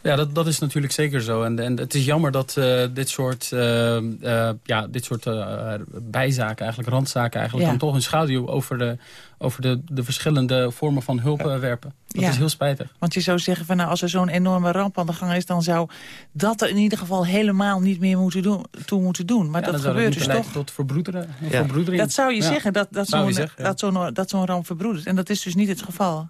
Ja, dat, dat is natuurlijk zeker zo. En, en het is jammer dat eh, dit soort, eh, eh, ja, dit soort eh, bijzaken, eigenlijk randzaken... eigenlijk Ja. dan toch een schaduw over de, over de, de verschillende vormen van hulp werpen. Dat Ja. is heel spijtig. Want je zou zeggen, van, nou, als er zo'n enorme ramp aan de gang is... dan zou dat er in ieder geval helemaal niet meer moeten doen, toe moeten doen. Maar Ja, dat dan zou gebeurt dus toch. tot verbroederen. Ja. verbroedering. Dat zou je Ja. zeggen, dat, dat zo'n zeggen, ja. dat zo'n dat zo'n ramp verbroedert. En dat is dus niet het geval.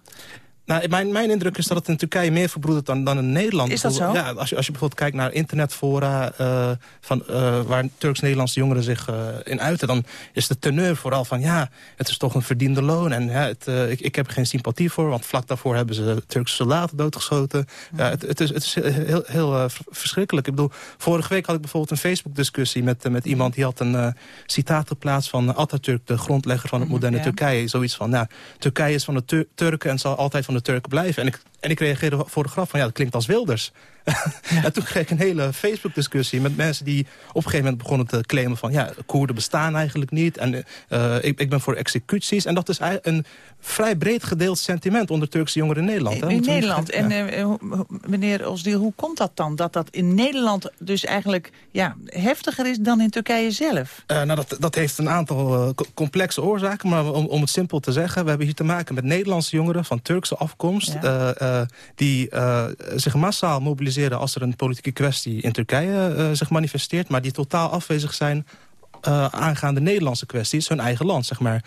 Nou, mijn, mijn indruk is dat het in Turkije meer verbroedert dan, dan in Nederland. Is dat zo? Ja, als je, als je bijvoorbeeld kijkt naar internetfora... eh, van, eh, waar Turks-Nederlandse jongeren zich eh, in uiten... dan is de teneur vooral van... ja, het is toch een verdiende loon. En ja, het, ik, ik heb er geen sympathie voor... want vlak daarvoor hebben ze Turkse soldaten doodgeschoten. Ja, het, het, is, het is heel, heel verschrikkelijk. Ik bedoel, vorige week had ik bijvoorbeeld een Facebook-discussie... met, met iemand die had een citaat geplaatst van Atatürk... de grondlegger van het moderne ja. Turkije. Zoiets van, ja, Turkije is van de Tur- Turken en zal altijd van de Turken blijven. En ik, en ik reageerde voor de grap van, ja, dat klinkt als Wilders. en toen kreeg ik een hele Facebook-discussie met mensen die op een gegeven moment begonnen te claimen van... ja, Koerden bestaan eigenlijk niet en eh, ik, ik ben voor executies. En dat is een vrij breed gedeeld sentiment onder Turkse jongeren in Nederland. hè. In niet Nederland. En eh, meneer Osdiel, hoe komt dat dan? Dat dat in Nederland dus eigenlijk ja, heftiger is dan in Turkije zelf? Eh, nou, dat, dat heeft een aantal co- complexe oorzaken. Maar om, om het simpel te zeggen... we hebben hier te maken met Nederlandse jongeren van Turkse afkomst... Ja. Eh, die eh, zich massaal mobiliseren als er een politieke kwestie in Turkije eh, zich manifesteert... maar die totaal afwezig zijn aangaande Nederlandse kwesties, hun eigen land, zeg maar.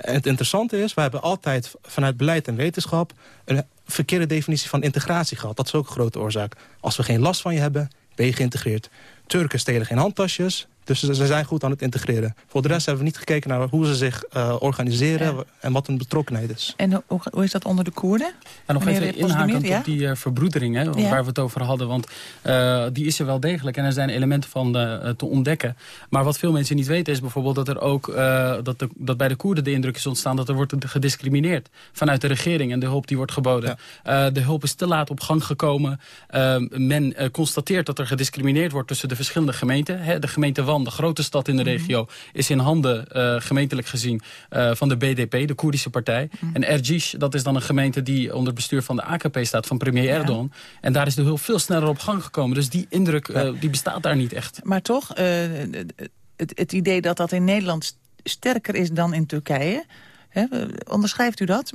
Het interessante is, we hebben altijd vanuit beleid en wetenschap... een verkeerde definitie van integratie gehad. Dat is ook een grote oorzaak. Als we geen last van je hebben, ben je geïntegreerd. Turken stelen geen handtasjes, dus ze ze zijn goed aan het integreren. Voor de rest hebben we niet gekeken naar hoe ze zich eh, organiseren... en wat hun betrokkenheid is. En hoe- is dat onder de Koerden? En nog Meneer even inhakend ja? op die eh, verbroedering hè, Ja. waar we het over hadden. Want eh, die is er wel degelijk en er zijn elementen van eh, te ontdekken. Maar wat veel mensen niet weten is bijvoorbeeld dat er ook eh, dat, de, dat bij de Koerden de indruk is ontstaan dat er wordt gediscrimineerd vanuit de regering en de hulp die wordt geboden. Eh, de hulp is te laat op gang gekomen. Men constateert dat er gediscrimineerd wordt tussen de verschillende gemeenten. Hè, de gemeente De grote stad in de regio, is in handen eh, gemeentelijk gezien eh, van de BDP, de Koerdische partij. En Erciş, dat is dan een gemeente die onder bestuur van de AKP staat, van premier Erdogan. En daar is de hulp veel sneller op gang gekomen. Dus die indruk eh, die bestaat daar niet echt. Maar toch, het, het idee dat dat in Nederland st- sterker is dan in Turkije... Hè, onderschrijft u dat?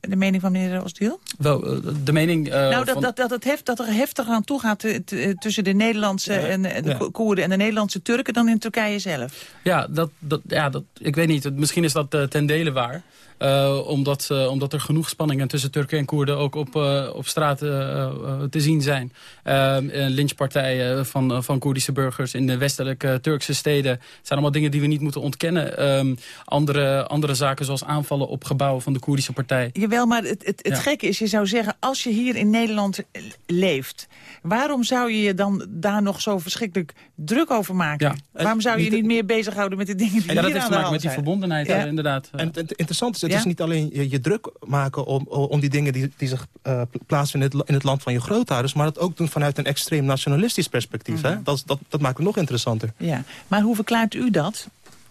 De mening van meneer Osdiel? Wel, eh, de mening... eh, nou, dat, van- dat, dat, het heft, dat er heftiger aan toe gaat eh, tussen de Nederlandse en de ja. Koerden en de Nederlandse Turken dan in Turkije zelf. Ja, dat, dat, ja dat, ik weet niet. Misschien is dat ten dele waar. Eh, omdat, eh, omdat er genoeg spanningen tussen Turken en Koerden ook op, eh, op straat te zien zijn. Uh, lynchpartijen van, eh, van Koerdische burgers in de westelijke Turkse steden. Het zijn allemaal dingen die we niet moeten ontkennen. Ehm, andere, andere zaken zoals aanvallen op gebouwen van de Koerdische partij. Jawel, maar het, het, het Ja. gekke is, je zou zeggen... als je hier in Nederland leeft... waarom zou je je dan daar nog zo verschrikkelijk druk over maken? waarom zou je je niet- meer bezighouden met de dingen die En hier dat heeft aan te maken met die zijn? verbondenheid, Ja. inderdaad. En het, het interessante is, het Ja? is niet alleen je, je druk maken om, om die dingen die, die zich eh, plaatsvinden in het, in het land van je grootouders, maar het ook doen vanuit een extreem nationalistisch perspectief. hè? Dat, dat, dat maakt het nog interessanter. Ja, maar hoe verklaart u dat,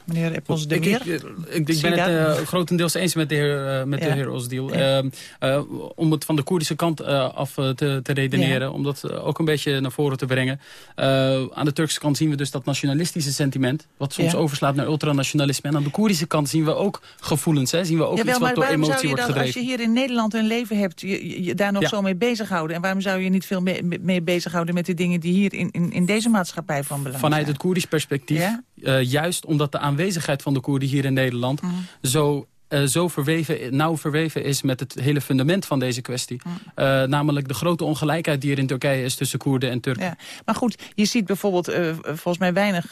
meneer Eppels de Ik, Meer? ik, ik, ik ben het eh, grotendeels eens met de heer, met Ja. de heer Osdiel. Ja. Ehm, eh, om het van de Koerdische kant af te, te redeneren. Om dat ook een beetje naar voren te brengen. Aan de Turkse kant zien we dus dat nationalistische sentiment. Wat soms overslaat naar ultranationalisme. En aan de Koerdische kant zien we ook gevoelens. Hè? Zien we ook Jawel, iets wat door emotie wordt gedreven. als je hier in Nederland een leven hebt, je, je, je daar nog zo mee bezighouden? En waarom zou je niet veel mee, mee bezighouden met de dingen die hier in, in, in deze maatschappij van belang Vanuit zijn? het Koerdisch perspectief, Eh, juist omdat de aanwezigheid van de Koerden hier in Nederland Mhm. zo eh, zo verweven, nauw verweven is met het hele fundament van deze kwestie. Mm. Eh, namelijk de grote ongelijkheid die er in Turkije is tussen Koerden en Turken. Ja. Maar goed, je ziet bijvoorbeeld eh, volgens mij weinig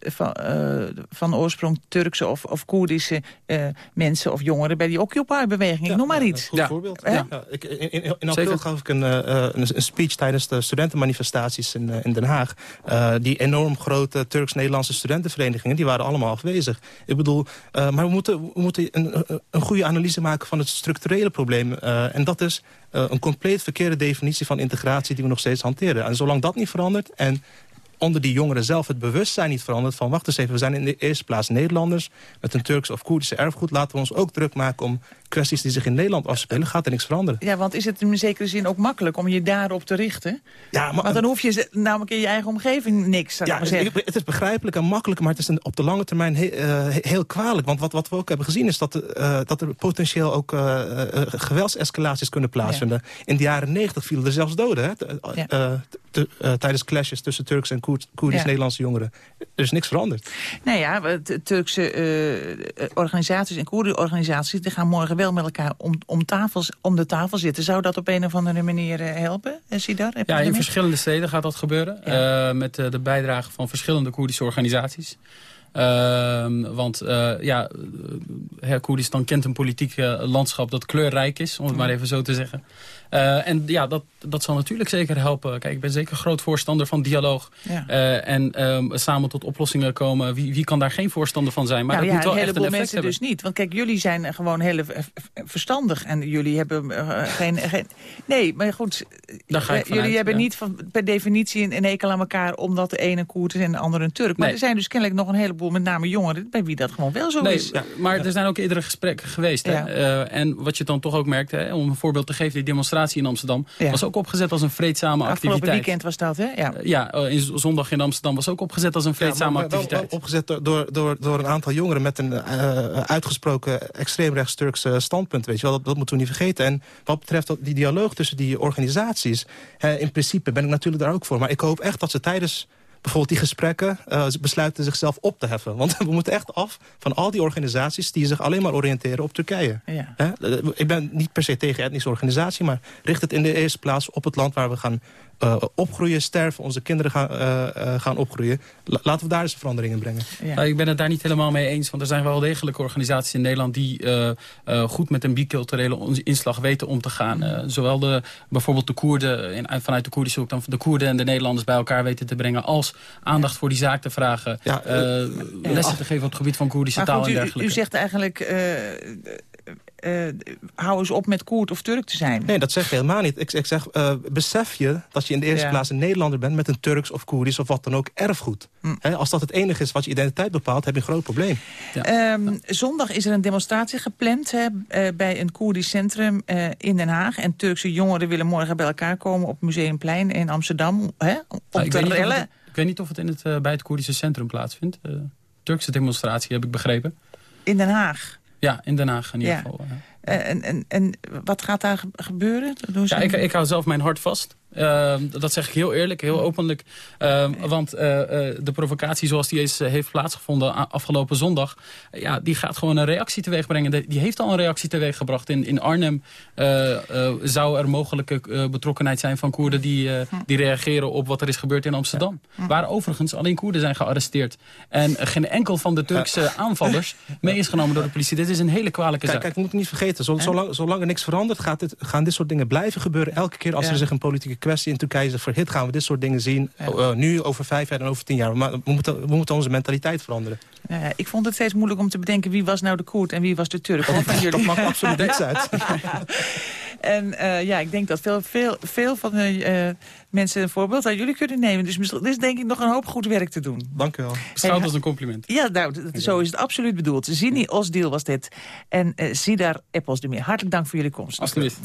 van, eh, van oorsprong Turkse of, of Koerdische eh, mensen of jongeren bij die Occupy-beweging. Ik noem maar iets. Goed voorbeeld. Ja. ik, in, in, in april gaf ik een, uh, een, speech tijdens de studentenmanifestaties in, uh, in Den Haag. Uh, die enorm grote Turks-Nederlandse studentenverenigingen, die waren allemaal afwezig. Ik bedoel, maar we moeten, we moeten een, een goede analyse maken van het structurele probleem. en dat is een compleet verkeerde definitie van integratie die we nog steeds hanteren. En zolang dat niet verandert en onder die jongeren zelf het bewustzijn niet verandert... van wacht eens even, we zijn in de eerste plaats Nederlanders... met een Turks of Koerdische erfgoed. Laten we ons ook druk maken om kwesties die zich in Nederland afspelen. Gaat er niks veranderen. Ja, want is het in zekere zin ook makkelijk om je daarop te richten? Ja, maar, want dan hoef je namelijk in je eigen omgeving niks, ja, maar. Het, is begrijpelijk en makkelijk, maar het is een, op de lange termijn heel, uh, heel kwalijk. Want wat, wat we ook hebben gezien is dat, uh, dat er potentieel ook uh, geweldsescalaties kunnen plaatsvinden. Ja. In de jaren negentig vielen er zelfs doden, hè? Ja. Tijdens clashes tussen Turks en Koerdisch-Nederlandse jongeren. Er is niks veranderd. Nou ja, de Turkse organisaties en Koerdi-organisaties... die gaan morgen wel met elkaar om, om, tafels, om de tafel zitten. Zou dat op een of andere manier uh, helpen, Sidar? Ja, in verschillende steden gaat dat gebeuren. Ja. Uh, met de bijdrage van verschillende Koerdische organisaties. want ja, Koerdistan kent een politiek landschap dat kleurrijk is, om het maar even zo te zeggen. Uh, en ja, dat, dat zal natuurlijk zeker helpen. Kijk, ik ben zeker groot voorstander van dialoog. Ja. Uh, en um, samen tot oplossingen komen. Wie, wie kan daar geen voorstander van zijn? Maar nou, dat ja, moet wel een echt mensen hebben. dus niet. Want kijk, jullie zijn gewoon heel verstandig. En jullie hebben uh, geen, geen... Nee, maar goed. Daar ga ik jullie hebben ja. niet van, per definitie een, een hekel aan elkaar... omdat de ene een Koerd is en de andere een Turk. Maar Nee. er zijn dus kennelijk nog een heleboel, met name jongeren... bij wie dat gewoon wel zo Nee, is. ja, maar er zijn ook eerdere gesprekken geweest. Hè? Eh, en wat je dan toch ook merkt, hè, om een voorbeeld te geven... die demonstratie in Amsterdam Ja. was ook opgezet als een vreedzame Afgelopen activiteit. weekend was dat, hè? Ja. Ja, eh, in zondag in Amsterdam was ook opgezet als een vreedzame Ja, maar wel- activiteit. wel opgezet door, door, door, een aantal jongeren met een uh, uitgesproken extreemrechts Turks uh, standpunt. Weet je wel, dat, dat moeten we niet vergeten. En wat betreft dat, die dialoog tussen die organisaties, uh, in principe ben ik natuurlijk daar ook voor. Maar ik hoop echt dat ze tijdens bijvoorbeeld die gesprekken uh, besluiten zichzelf op te heffen. Want we moeten echt af van al die organisaties die zich alleen maar oriënteren op Turkije. Ja. Hè? Ik ben niet per se tegen etnische organisatie, maar richt het in de eerste plaats op het land waar we gaan uh, opgroeien, sterven, onze kinderen gaan, uh, uh, gaan opgroeien. La laten we daar eens veranderingen brengen. Ja. Nou, ik ben het daar niet helemaal mee eens. Want er zijn wel degelijk organisaties in Nederland... die uh, uh, goed met een biculturele inslag weten om te gaan. Uh, zowel de, bijvoorbeeld de Koerden, in, vanuit de Koerdische hoek... dan de Koerden en de Nederlanders bij elkaar weten te brengen... als aandacht voor die zaak te vragen. Ja, lessen te geven op het gebied van Koerdische taal goed, en dergelijke. u zegt eigenlijk... Uh, hou eens op met Koerd of Turk te zijn. Nee, dat zeg ik helemaal niet. Ik, ik zeg, uh, besef je dat je in de eerste Ja. plaats een Nederlander bent... met een Turks of Koerdisch of wat dan ook erfgoed. Hm. He, als dat het enige is wat je identiteit bepaalt, heb je een groot probleem. Ja. Um, zondag is er een demonstratie gepland hè, uh, bij een Koerdisch centrum uh, in Den Haag. En Turkse jongeren willen morgen bij elkaar komen op Museumplein in Amsterdam. Hè, om Nou, ik te weet niet of rellen. het- Ik weet niet of het in het, uh, bij het Koerdische centrum plaatsvindt. Uh, Turkse demonstratie, heb ik begrepen. In Den Haag. Ja, in Den Haag in ieder Ja. geval. ja. Uh, en, en, en wat gaat daar ge- gebeuren? Ja, ik, ik hou zelf mijn hart vast. Uh, dat zeg ik heel eerlijk, heel openlijk. Uh, want uh, de provocatie zoals die is, heeft plaatsgevonden afgelopen zondag... ja, die gaat gewoon een reactie teweeg brengen. De, die heeft al een reactie teweeg gebracht. In, in Arnhem zou er mogelijke betrokkenheid zijn van Koerden... Die, die reageren op wat er is gebeurd in Amsterdam. Waar overigens alleen Koerden zijn gearresteerd. En geen enkel van de Turkse aanvallers mee is genomen door de politie. Dit is een hele kwalijke Kijk, zaak. kijk we moeten niet vergeten, zo- zolang, zolang er niks verandert... Gaat dit, gaan dit soort dingen blijven gebeuren. Elke keer als er zich een politieke kwestie in Turkije verhit... gaan we dit soort dingen zien. Uh, nu, over vijf jaar en over tien jaar. Maar we moeten, we moeten onze mentaliteit veranderen. Nou ja, ik vond het steeds moeilijk om te bedenken wie was nou de Koerd en wie was de Turk. Jullie. Dat maakt absoluut niks uit. En uh, ja, ik denk dat veel, veel, veel van de uh, mensen een voorbeeld aan jullie kunnen nemen. Dus er is denk ik nog een hoop goed werk te doen. Dank u wel. Beschouwd als een compliment. Ja, nou, zo is het absoluut bedoeld. Zini Osdiel was dit. En uh, Sidar Eppels de meer. Hartelijk dank voor jullie komst. Alsjeblieft.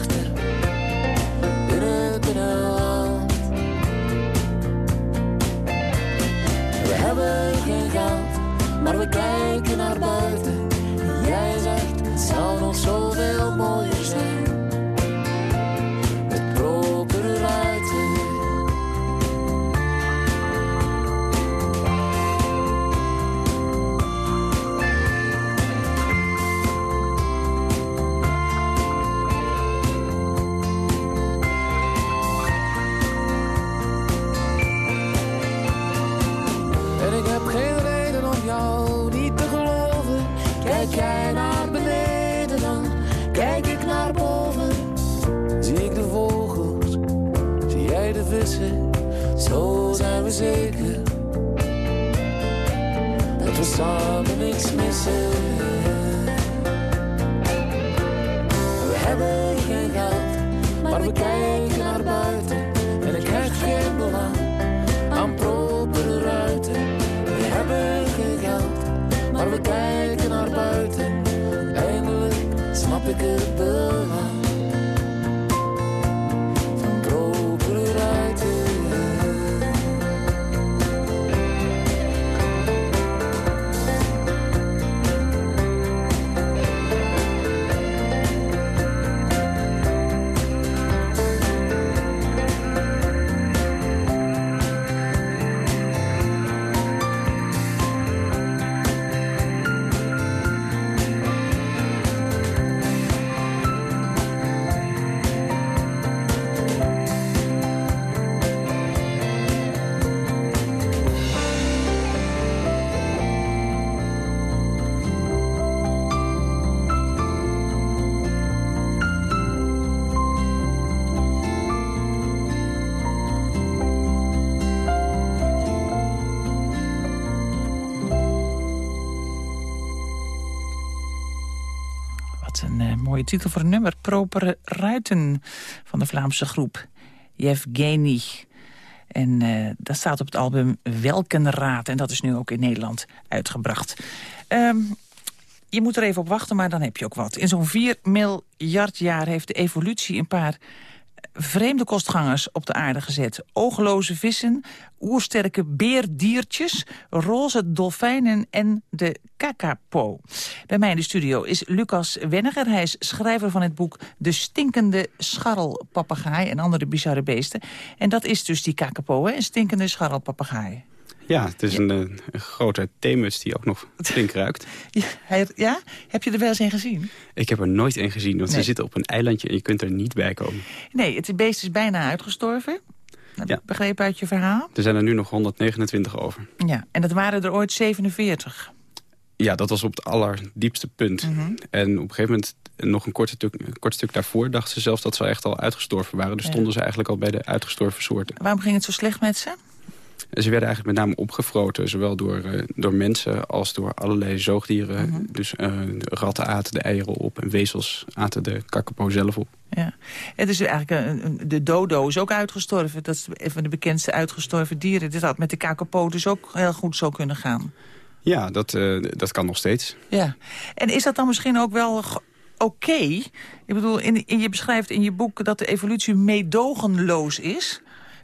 Altijd zeker dat we samen niks missen. We hebben geen geld, maar we kijken naar buiten. En ik krijg geen belang aan propere ruiten. We hebben geen geld, maar we kijken naar buiten. Eindelijk snap ik het titel voor een nummer. Propere Ruiten van de Vlaamse groep Yevgeny. En eh, dat staat op het album Welkenraad. En dat is nu ook in Nederland uitgebracht. Ehm, je moet er even op wachten, maar dan heb je ook wat. In zo'n 4 miljard jaar heeft de evolutie een paar vreemde kostgangers op de aarde gezet. Oogloze vissen, oersterke beerdiertjes, roze dolfijnen en de kakapo. Bij mij in de studio is Lucas Wenniger. Hij is schrijver van het boek De stinkende scharrelpapegaai en andere bizarre beesten. En dat is dus die kakapo, hè? een stinkende scharrelpapegaai. Ja, het is Een, eh, een grote theemuts die ook nog flink ruikt. Ja, ja? Heb je er wel eens een gezien? Ik heb er nooit een gezien, want Nee. ze zitten op een eilandje en je kunt er niet bij komen. Nee, het beest is bijna uitgestorven. Heb ik begrepen uit je verhaal? Er zijn er nu nog 129 over. Ja, en dat waren er ooit 47. Ja, dat was op het allerdiepste punt. Mhm. En op een gegeven moment, nog een kort stuk, een kort stuk daarvoor... dachten ze zelfs dat ze echt al uitgestorven waren. Dus Ja. stonden ze eigenlijk al bij de uitgestorven soorten. Waarom ging het zo slecht met ze? Ze werden eigenlijk met name opgefroten, zowel door, eh, door mensen als door allerlei zoogdieren. Mhm. Dus eh, ratten aten de eieren op en wezels aten de kakapo zelf op. Ja. Het is eigenlijk een, een- de dodo is ook uitgestorven. Dat is een van de bekendste uitgestorven dieren. Dit had met de kakapo dus ook heel goed zo kunnen gaan. Ja, dat, eh, dat kan nog steeds. Ja. En is dat dan misschien ook wel oké? Ik bedoel, in, in, je beschrijft in je boek dat de evolutie meedogenloos is.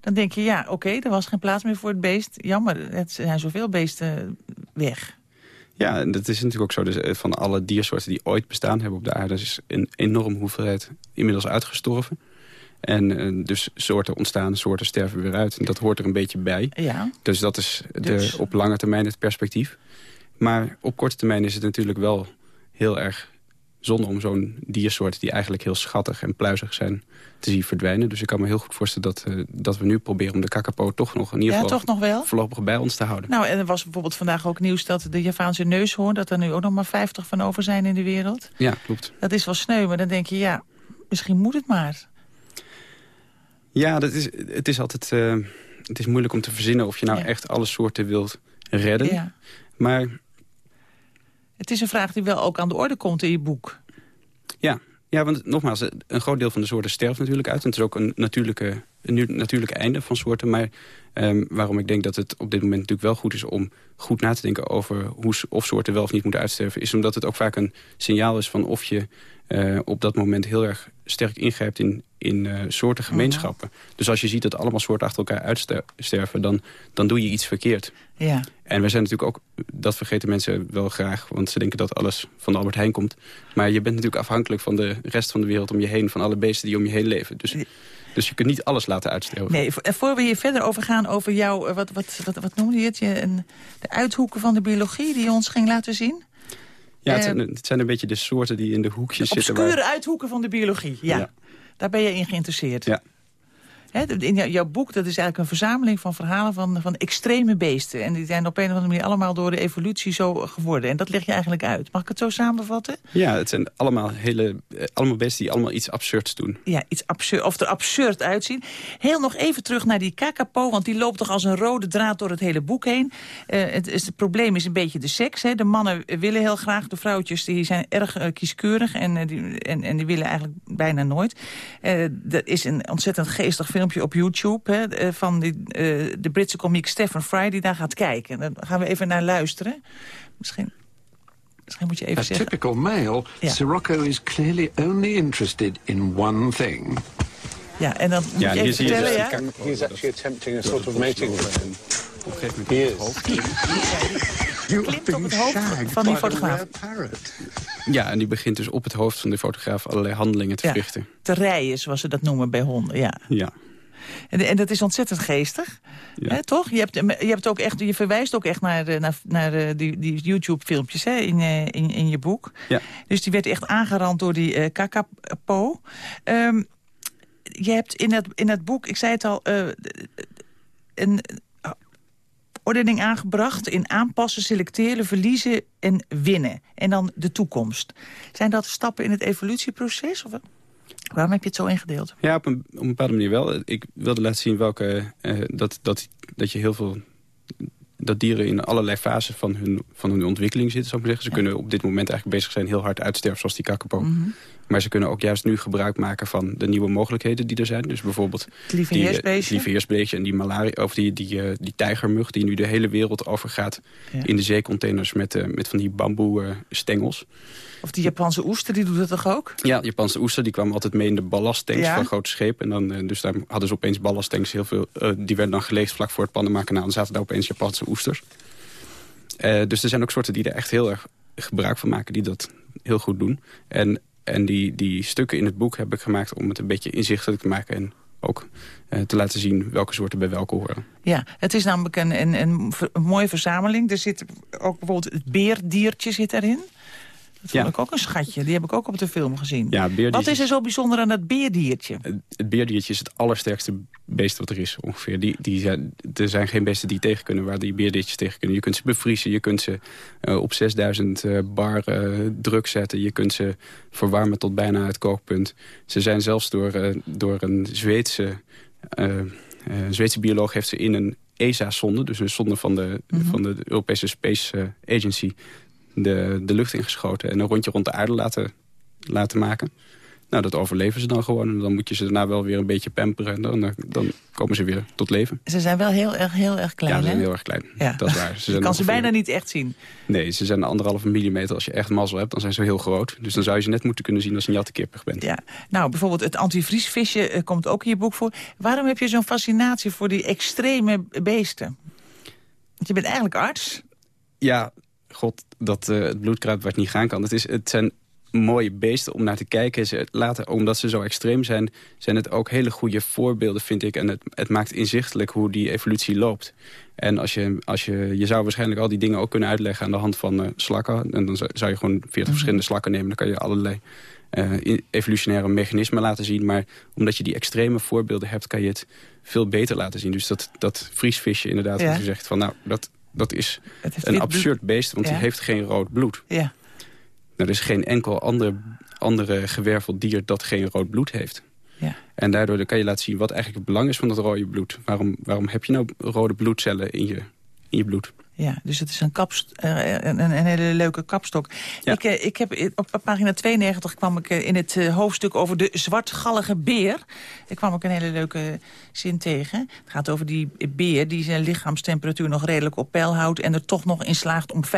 Dan denk je, ja, oké, er was geen plaats meer voor het beest. Jammer, het zijn zoveel beesten weg. Ja, en dat is natuurlijk ook zo. Dus eh, van alle diersoorten die ooit bestaan hebben op de aarde... is een enorme hoeveelheid inmiddels uitgestorven. En eh, dus soorten ontstaan, soorten sterven weer uit. En dat hoort er een beetje bij. Ja. Dus dat is de, Dus. op lange termijn het perspectief. Maar op korte termijn is het natuurlijk wel heel erg zonde om zo'n diersoort... die eigenlijk heel schattig en pluizig zijn, te zien verdwijnen. Dus ik kan me heel goed voorstellen dat, eh, dat we nu proberen... om de kakapo toch nog in ieder Ja, geval toch nog wel? voorlopig bij ons te houden. Nou, en er was bijvoorbeeld vandaag ook nieuws dat de Javaanse neushoorn... dat er nu ook nog maar 50 van over zijn in de wereld. Ja, klopt. Dat is wel sneu, maar dan denk je, ja, misschien moet het maar. Ja, dat is, het is altijd eh, het is moeilijk om te verzinnen... of je nou echt alle soorten wilt redden. Ja. Maar Het is een vraag die wel ook aan de orde komt in je boek. Ja, ja, want nogmaals, een groot deel van de soorten sterft natuurlijk uit. En het is ook een natuurlijke, een natuurlijke einde van soorten. Maar ehm, waarom ik denk dat het op dit moment natuurlijk wel goed is... om goed na te denken over hoe, of soorten wel of niet moeten uitsterven... is omdat het ook vaak een signaal is van of je eh, op dat moment heel erg sterk ingrijpt... in, in eh, soortengemeenschappen. Dus als je ziet dat allemaal soorten achter elkaar uitsterven... dan, dan doe je iets verkeerd. Ja. En we zijn natuurlijk ook, dat vergeten mensen wel graag... want ze denken dat alles van Albert Heijn komt. Maar je bent natuurlijk afhankelijk van de rest van de wereld om je heen... van alle beesten die om je heen leven. Dus, dus je kunt niet alles laten uitsterven. Nee, voor we hier verder over gaan over jou, eh, wat, wat, wat, wat noemde je het? Je, de uithoeken van de biologie die je ons ging laten zien? Ja, het Eh, zijn, het zijn een beetje de soorten die in de hoekjes zitten. Obscure waar- uithoeken van de biologie, ja. Ja. Daar ben je in geïnteresseerd. Ja. Hè, in jou- jouw boek dat is eigenlijk een verzameling van verhalen van, van extreme beesten. En die zijn op een of andere manier allemaal door de evolutie zo geworden. En dat leg je eigenlijk uit. Mag ik het zo samenvatten? Ja, het zijn allemaal, hele, eh, allemaal beesten die allemaal iets absurds doen. Ja, iets absurd, of er absurd uitzien. Heel nog even terug naar die kakapo, want die loopt toch als een rode draad door het hele boek heen. Eh, het, is, het probleem is een beetje de seks. Hè. De mannen willen heel graag, de vrouwtjes die zijn erg eh, kieskeurig en, die, en, en die willen eigenlijk bijna nooit. Er is een ontzettend geestig filmpje op YouTube hè, eh, van die, eh, de Britse komiek Stephen Fry die daar gaat kijken. Daar gaan we even naar luisteren. Misschien, misschien moet je even A zeggen. typical male, Ja. Sirocco is clearly only interested in one thing. Ja, en dan moet je even vertellen, ja? He's actually attempting a sort of mating with Op een gegeven He moment is. Klimt op het hoofd van die fotograaf. Ja, en die begint dus op het hoofd van de fotograaf allerlei handelingen te Ja. verrichten. Te rijden, zoals ze dat noemen bij honden, ja. Ja. En, en dat is ontzettend geestig, hè, toch? Je, hebt, je, hebt ook echt, je verwijst ook echt naar, de- naar, naar de- die, die YouTube-filmpjes hè, in, eh, in, in je boek. Ja. Dus die werd echt aangerand door die eh kakapo. Ehm, je hebt in het, in het boek, ik zei het al, eh, een eh, ordening aangebracht in aanpassen, selecteren, verliezen en winnen. En dan de toekomst. Zijn dat stappen in het evolutieproces? Of, waarom heb je het zo ingedeeld? Ja, op een, op een bepaalde manier wel. Ik wilde laten zien welke, eh, dat, dat, dat je heel veel dat dieren in allerlei fasen van hun, van hun ontwikkeling zitten, zou ik zeggen. Ze kunnen op dit moment eigenlijk bezig zijn heel hard uitsterven, zoals die kakapo. Mhm. Maar ze kunnen ook juist nu gebruik maken van de nieuwe mogelijkheden die er zijn. Dus bijvoorbeeld Het lieve die, eh, en die malaria, of die, die, eh, die tijgermug die nu de hele wereld overgaat Ja. in de zeecontainers met, met van die bamboe stengels. Of die Japanse oester, die doet dat toch ook? Ja, de Japanse oester die kwam altijd mee in de ballasttanks Ja. van grote schepen. En dan, eh, dus daar hadden ze opeens ballasttanks. Heel veel, eh, die werden dan geleegd vlak voor het Panama-kanaal. En zaten daar opeens Japanse oesters. Eh, dus er zijn ook soorten die er echt heel erg gebruik van maken. Die dat heel goed doen. En, en die, die stukken in het boek heb ik gemaakt om het een beetje inzichtelijk te maken. En ook eh, te laten zien welke soorten bij welke horen. Ja, het is namelijk een, een, een mooie verzameling. Er zit ook bijvoorbeeld het beerdiertje zit erin. Dat vond Ja. ik ook een schatje. Die heb ik ook op de film gezien. Ja, Wat is er zo bijzonder aan dat beerdiertje? Het beerdiertje is het allersterkste beest wat er is ongeveer. Die, die zijn, er zijn geen beesten die tegen kunnen waar die beerdiertjes tegen kunnen. Je kunt ze bevriezen, je kunt ze eh, op 6000 eh, bar eh, druk zetten. Je kunt ze verwarmen tot bijna het kookpunt. Ze zijn zelfs door, eh, door een Zweedse, eh, eh, Zweedse bioloog heeft ze in een ESA-zonde... dus een zonde van de, van de Europese Space eh, Agency... De, de lucht ingeschoten en een rondje rond de aarde laten, laten maken. Nou, dat overleven ze dan gewoon. En dan moet je ze daarna wel weer een beetje pamperen. En dan, dan komen ze weer tot leven. Ze zijn wel heel erg, heel erg klein, ja, ze zijn hè? heel erg klein. Ja. Dat is waar. Ze Je kan ze bijna niet echt zien. Nee, ze zijn anderhalve millimeter. Als je echt mazzel hebt, dan zijn ze heel groot. Dus dan zou je ze net moeten kunnen zien als je een jattekippig bent. Ja. Nou, bijvoorbeeld het antivriesvisje eh, komt ook in je boek voor. Waarom heb je zo'n fascinatie voor die extreme beesten? Want je bent eigenlijk arts. Ja, god, dat eh, het bloedkruid waar het niet gaan kan. Het, is, het zijn mooie beesten om naar te kijken. Ze laten, omdat ze zo extreem zijn, zijn het ook hele goede voorbeelden, vind ik. En het, het maakt inzichtelijk hoe die evolutie loopt. En als je, als je, je zou waarschijnlijk al die dingen ook kunnen uitleggen aan de hand van uh, slakken. En dan zou je gewoon 40 verschillende slakken nemen. Dan kan je allerlei uh, evolutionaire mechanismen laten zien. Maar omdat je die extreme voorbeelden hebt, kan je het veel beter laten zien. Dus dat, dat vriesvisje inderdaad, ja. je zegt van nou, dat, dat is een absurd beest, want ja. die heeft geen rood bloed. Ja. Nou, er is geen enkel ander, andere gewerveld dier dat geen rood bloed heeft. Ja. En daardoor kan je laten zien wat eigenlijk het belang is van dat rode bloed. Waarom, waarom heb je nou rode bloedcellen in je, in je bloed? Ja, dus het is een, kapst, uh, een, een, hele leuke kapstok. Ja. Ik, uh, ik heb, op pagina 92 kwam ik in het hoofdstuk over de zwartgallige beer. Daar kwam ik een hele leuke zin tegen. Het gaat over die beer die zijn lichaamstemperatuur nog redelijk op peil houdt... en er toch nog in slaagt om 75%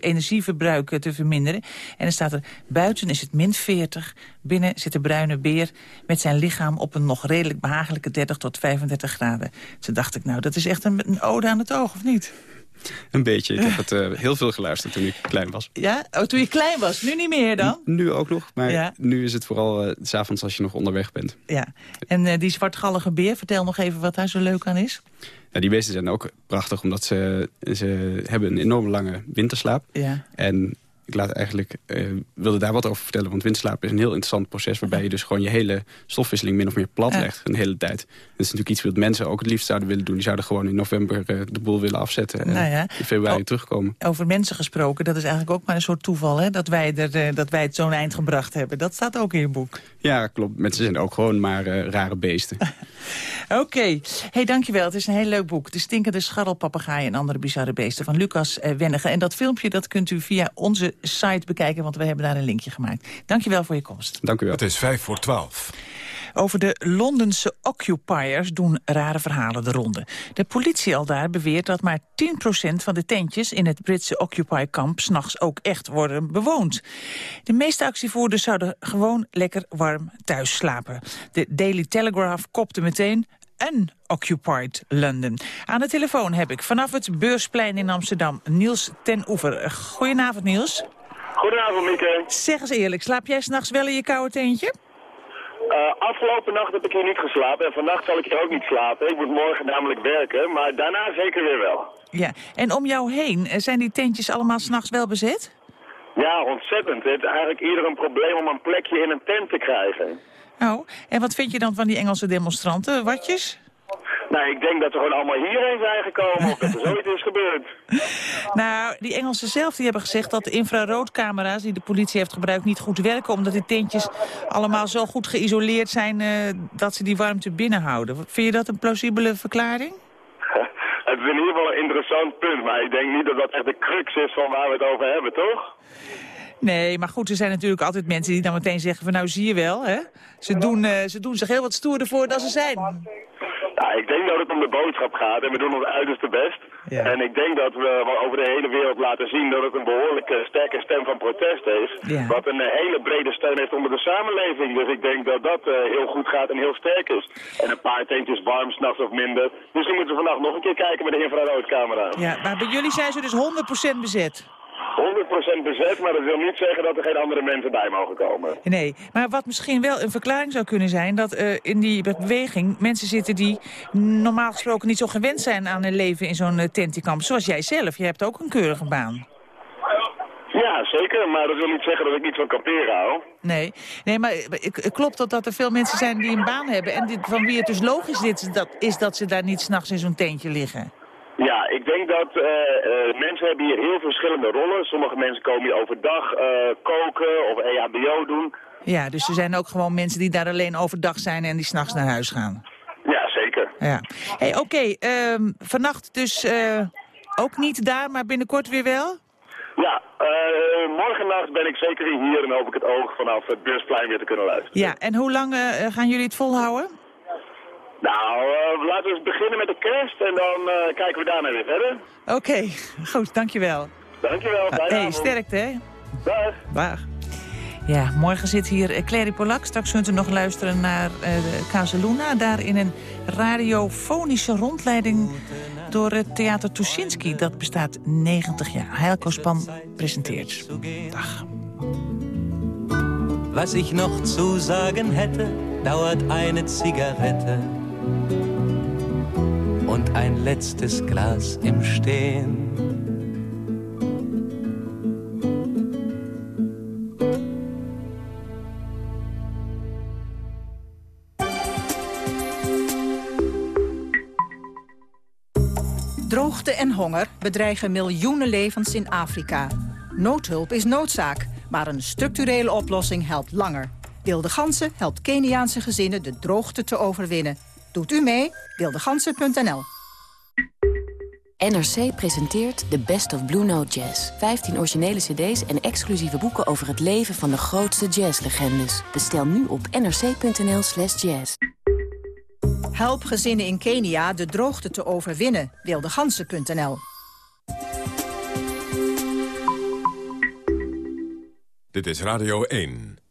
energieverbruik te verminderen. En dan staat er, buiten is het min 40, binnen zit de bruine beer... met zijn lichaam op een nog redelijk behagelijke 30 tot 35 graden. Toen dacht ik, nou, dat is echt een, een ode aan het oog, of niet? Een beetje. Ik heb het uh, heel veel geluisterd toen ik klein was. Ja? Oh, toen je klein was. Nu niet meer dan? N nu ook nog. Maar ja. nu is het vooral uh, s avonds als je nog onderweg bent. Ja. En uh, die zwartgallige beer, vertel nog even wat daar zo leuk aan is. Nou, die beesten zijn ook prachtig omdat ze, ze hebben een enorm lange winterslaap. Ja. En ik laat eigenlijk, uh, wilde daar wat over vertellen. Want windslaap is een heel interessant proces... waarbij je dus gewoon je hele stofwisseling min of meer plat legt een hele tijd. Dat is natuurlijk iets wat mensen ook het liefst zouden willen doen. Die zouden gewoon in november uh, de boel willen afzetten en nou ja. in februari o terugkomen. Over mensen gesproken, dat is eigenlijk ook maar een soort toeval... Hè? Dat, wij er, uh, dat wij het zo'n eind gebracht hebben. Dat staat ook in je boek. Ja, klopt. Mensen zijn ook gewoon maar rare beesten. Oké. Okay. hey, dankjewel. Het is een heel leuk boek. De stinkende scharrelpapagaai en andere bizarre beesten... van Lucas Wennige. En dat filmpje dat kunt u via onze site bekijken, want we hebben daar een linkje gemaakt. Dankjewel voor je komst. Dank u wel. Het is vijf voor twaalf. Over de Londense occupiers doen rare verhalen de ronde. De politie al daar beweert dat maar 10% van de tentjes... in het Britse Occupy-kamp s'nachts ook echt worden bewoond. De meeste actievoerders zouden gewoon lekker warm thuis slapen. De Daily Telegraph kopte meteen Unoccupied London. Aan de telefoon heb ik vanaf het Beursplein in Amsterdam Niels ten Oever. Goedenavond Niels. Goedenavond Mieke. Zeg eens eerlijk, slaap jij s'nachts wel in je koude tentje? Uh, afgelopen nacht heb ik hier niet geslapen en vannacht zal ik hier ook niet slapen. Ik moet morgen namelijk werken, maar daarna zeker weer wel. Ja, en om jou heen, zijn die tentjes allemaal s'nachts wel bezet? Ja, ontzettend. Het is eigenlijk ieder een probleem om een plekje in een tent te krijgen. Oh, en wat vind je dan van die Engelse demonstranten? Watjes? Nou, ik denk dat ze gewoon allemaal hierheen zijn gekomen of dat er zoiets is gebeurd. Nou, die Engelsen zelf die hebben gezegd dat de infraroodcamera's die de politie heeft gebruikt niet goed werken. Omdat die tentjes allemaal zo goed geïsoleerd zijn uh, dat ze die warmte binnenhouden. Vind je dat een plausibele verklaring? Het is in ieder geval een interessant punt, maar ik denk niet dat dat echt de crux is van waar we het over hebben, toch? Nee, maar goed, er zijn natuurlijk altijd mensen die dan meteen zeggen van nou zie je wel, hè? Ze doen, uh, ze doen zich heel wat stoerder voor dan ze zijn. Ik denk dat het om de boodschap gaat en we doen ons uiterste best. Ja. En ik denk dat we over de hele wereld laten zien dat het een behoorlijk sterke stem van protest is. Ja. Wat een hele brede steun heeft onder de samenleving. Dus ik denk dat dat uh, heel goed gaat en heel sterk is. En een paar tentjes warm, s'nachts of minder. Moeten we vannacht nog een keer kijken met de infraroodcamera. Ja, maar bij jullie zijn ze dus 100% bezet. 100% bezet, maar dat wil niet zeggen dat er geen andere mensen bij mogen komen. Nee, maar wat misschien wel een verklaring zou kunnen zijn... dat uh, in die beweging mensen zitten die normaal gesproken niet zo gewend zijn aan een leven in zo'n uh, tentiekamp. Zoals jij zelf, je hebt ook een keurige baan. Ja, zeker, maar dat wil niet zeggen dat ik niet van kamperen hou. Nee, nee maar klopt dat, dat er veel mensen zijn die een baan hebben... en van wie het dus logisch is dat, is dat ze daar niet s'nachts in zo'n tentje liggen? Ja, ik denk dat uh, uh, mensen hebben hier heel verschillende rollen. Sommige mensen komen hier overdag uh, koken of EHBO doen. Ja, dus er zijn ook gewoon mensen die daar alleen overdag zijn en die s'nachts naar huis gaan. Ja, zeker. Ja. Hey, Oké, okay, um, vannacht dus ook niet daar, maar binnenkort weer wel? Ja, morgennacht ben ik zeker hier en hoop ik het oog vanaf het beursplein weer te kunnen luisteren. Ja, en hoe lang gaan jullie het volhouden? Nou, uh, laten we eens beginnen met de kerst en dan uh, kijken we daarna weer verder. Oké, okay, goed, dankjewel. Dankjewel, uh, hey, sterkte, hè? Dag. Dag. Ja, morgen zit hier Clary Polak. Straks kunt u nog luisteren naar uh, Casaluna. Daar in een radiofonische rondleiding door het Theater Tuschinski. Dat bestaat 90 jaar. Heilko Span presenteert. Dag. Was ich noch zu sagen hätte, dauert eine Zigarette und ein letztes Glas im Stehen. Droogte en honger bedreigen miljoenen levens in Afrika. Noodhulp is noodzaak, maar een structurele oplossing helpt langer. Wilde Gansen helpt Keniaanse gezinnen de droogte te overwinnen. Doet u mee? Wildegansen.nl NRC presenteert The Best of Blue Note Jazz. 15 originele cd's en exclusieve boeken over het leven van de grootste jazzlegendes. Bestel nu op nrc.nl slash jazz. Help gezinnen in Kenia de droogte te overwinnen. Wildegansen.nl Dit is Radio 1.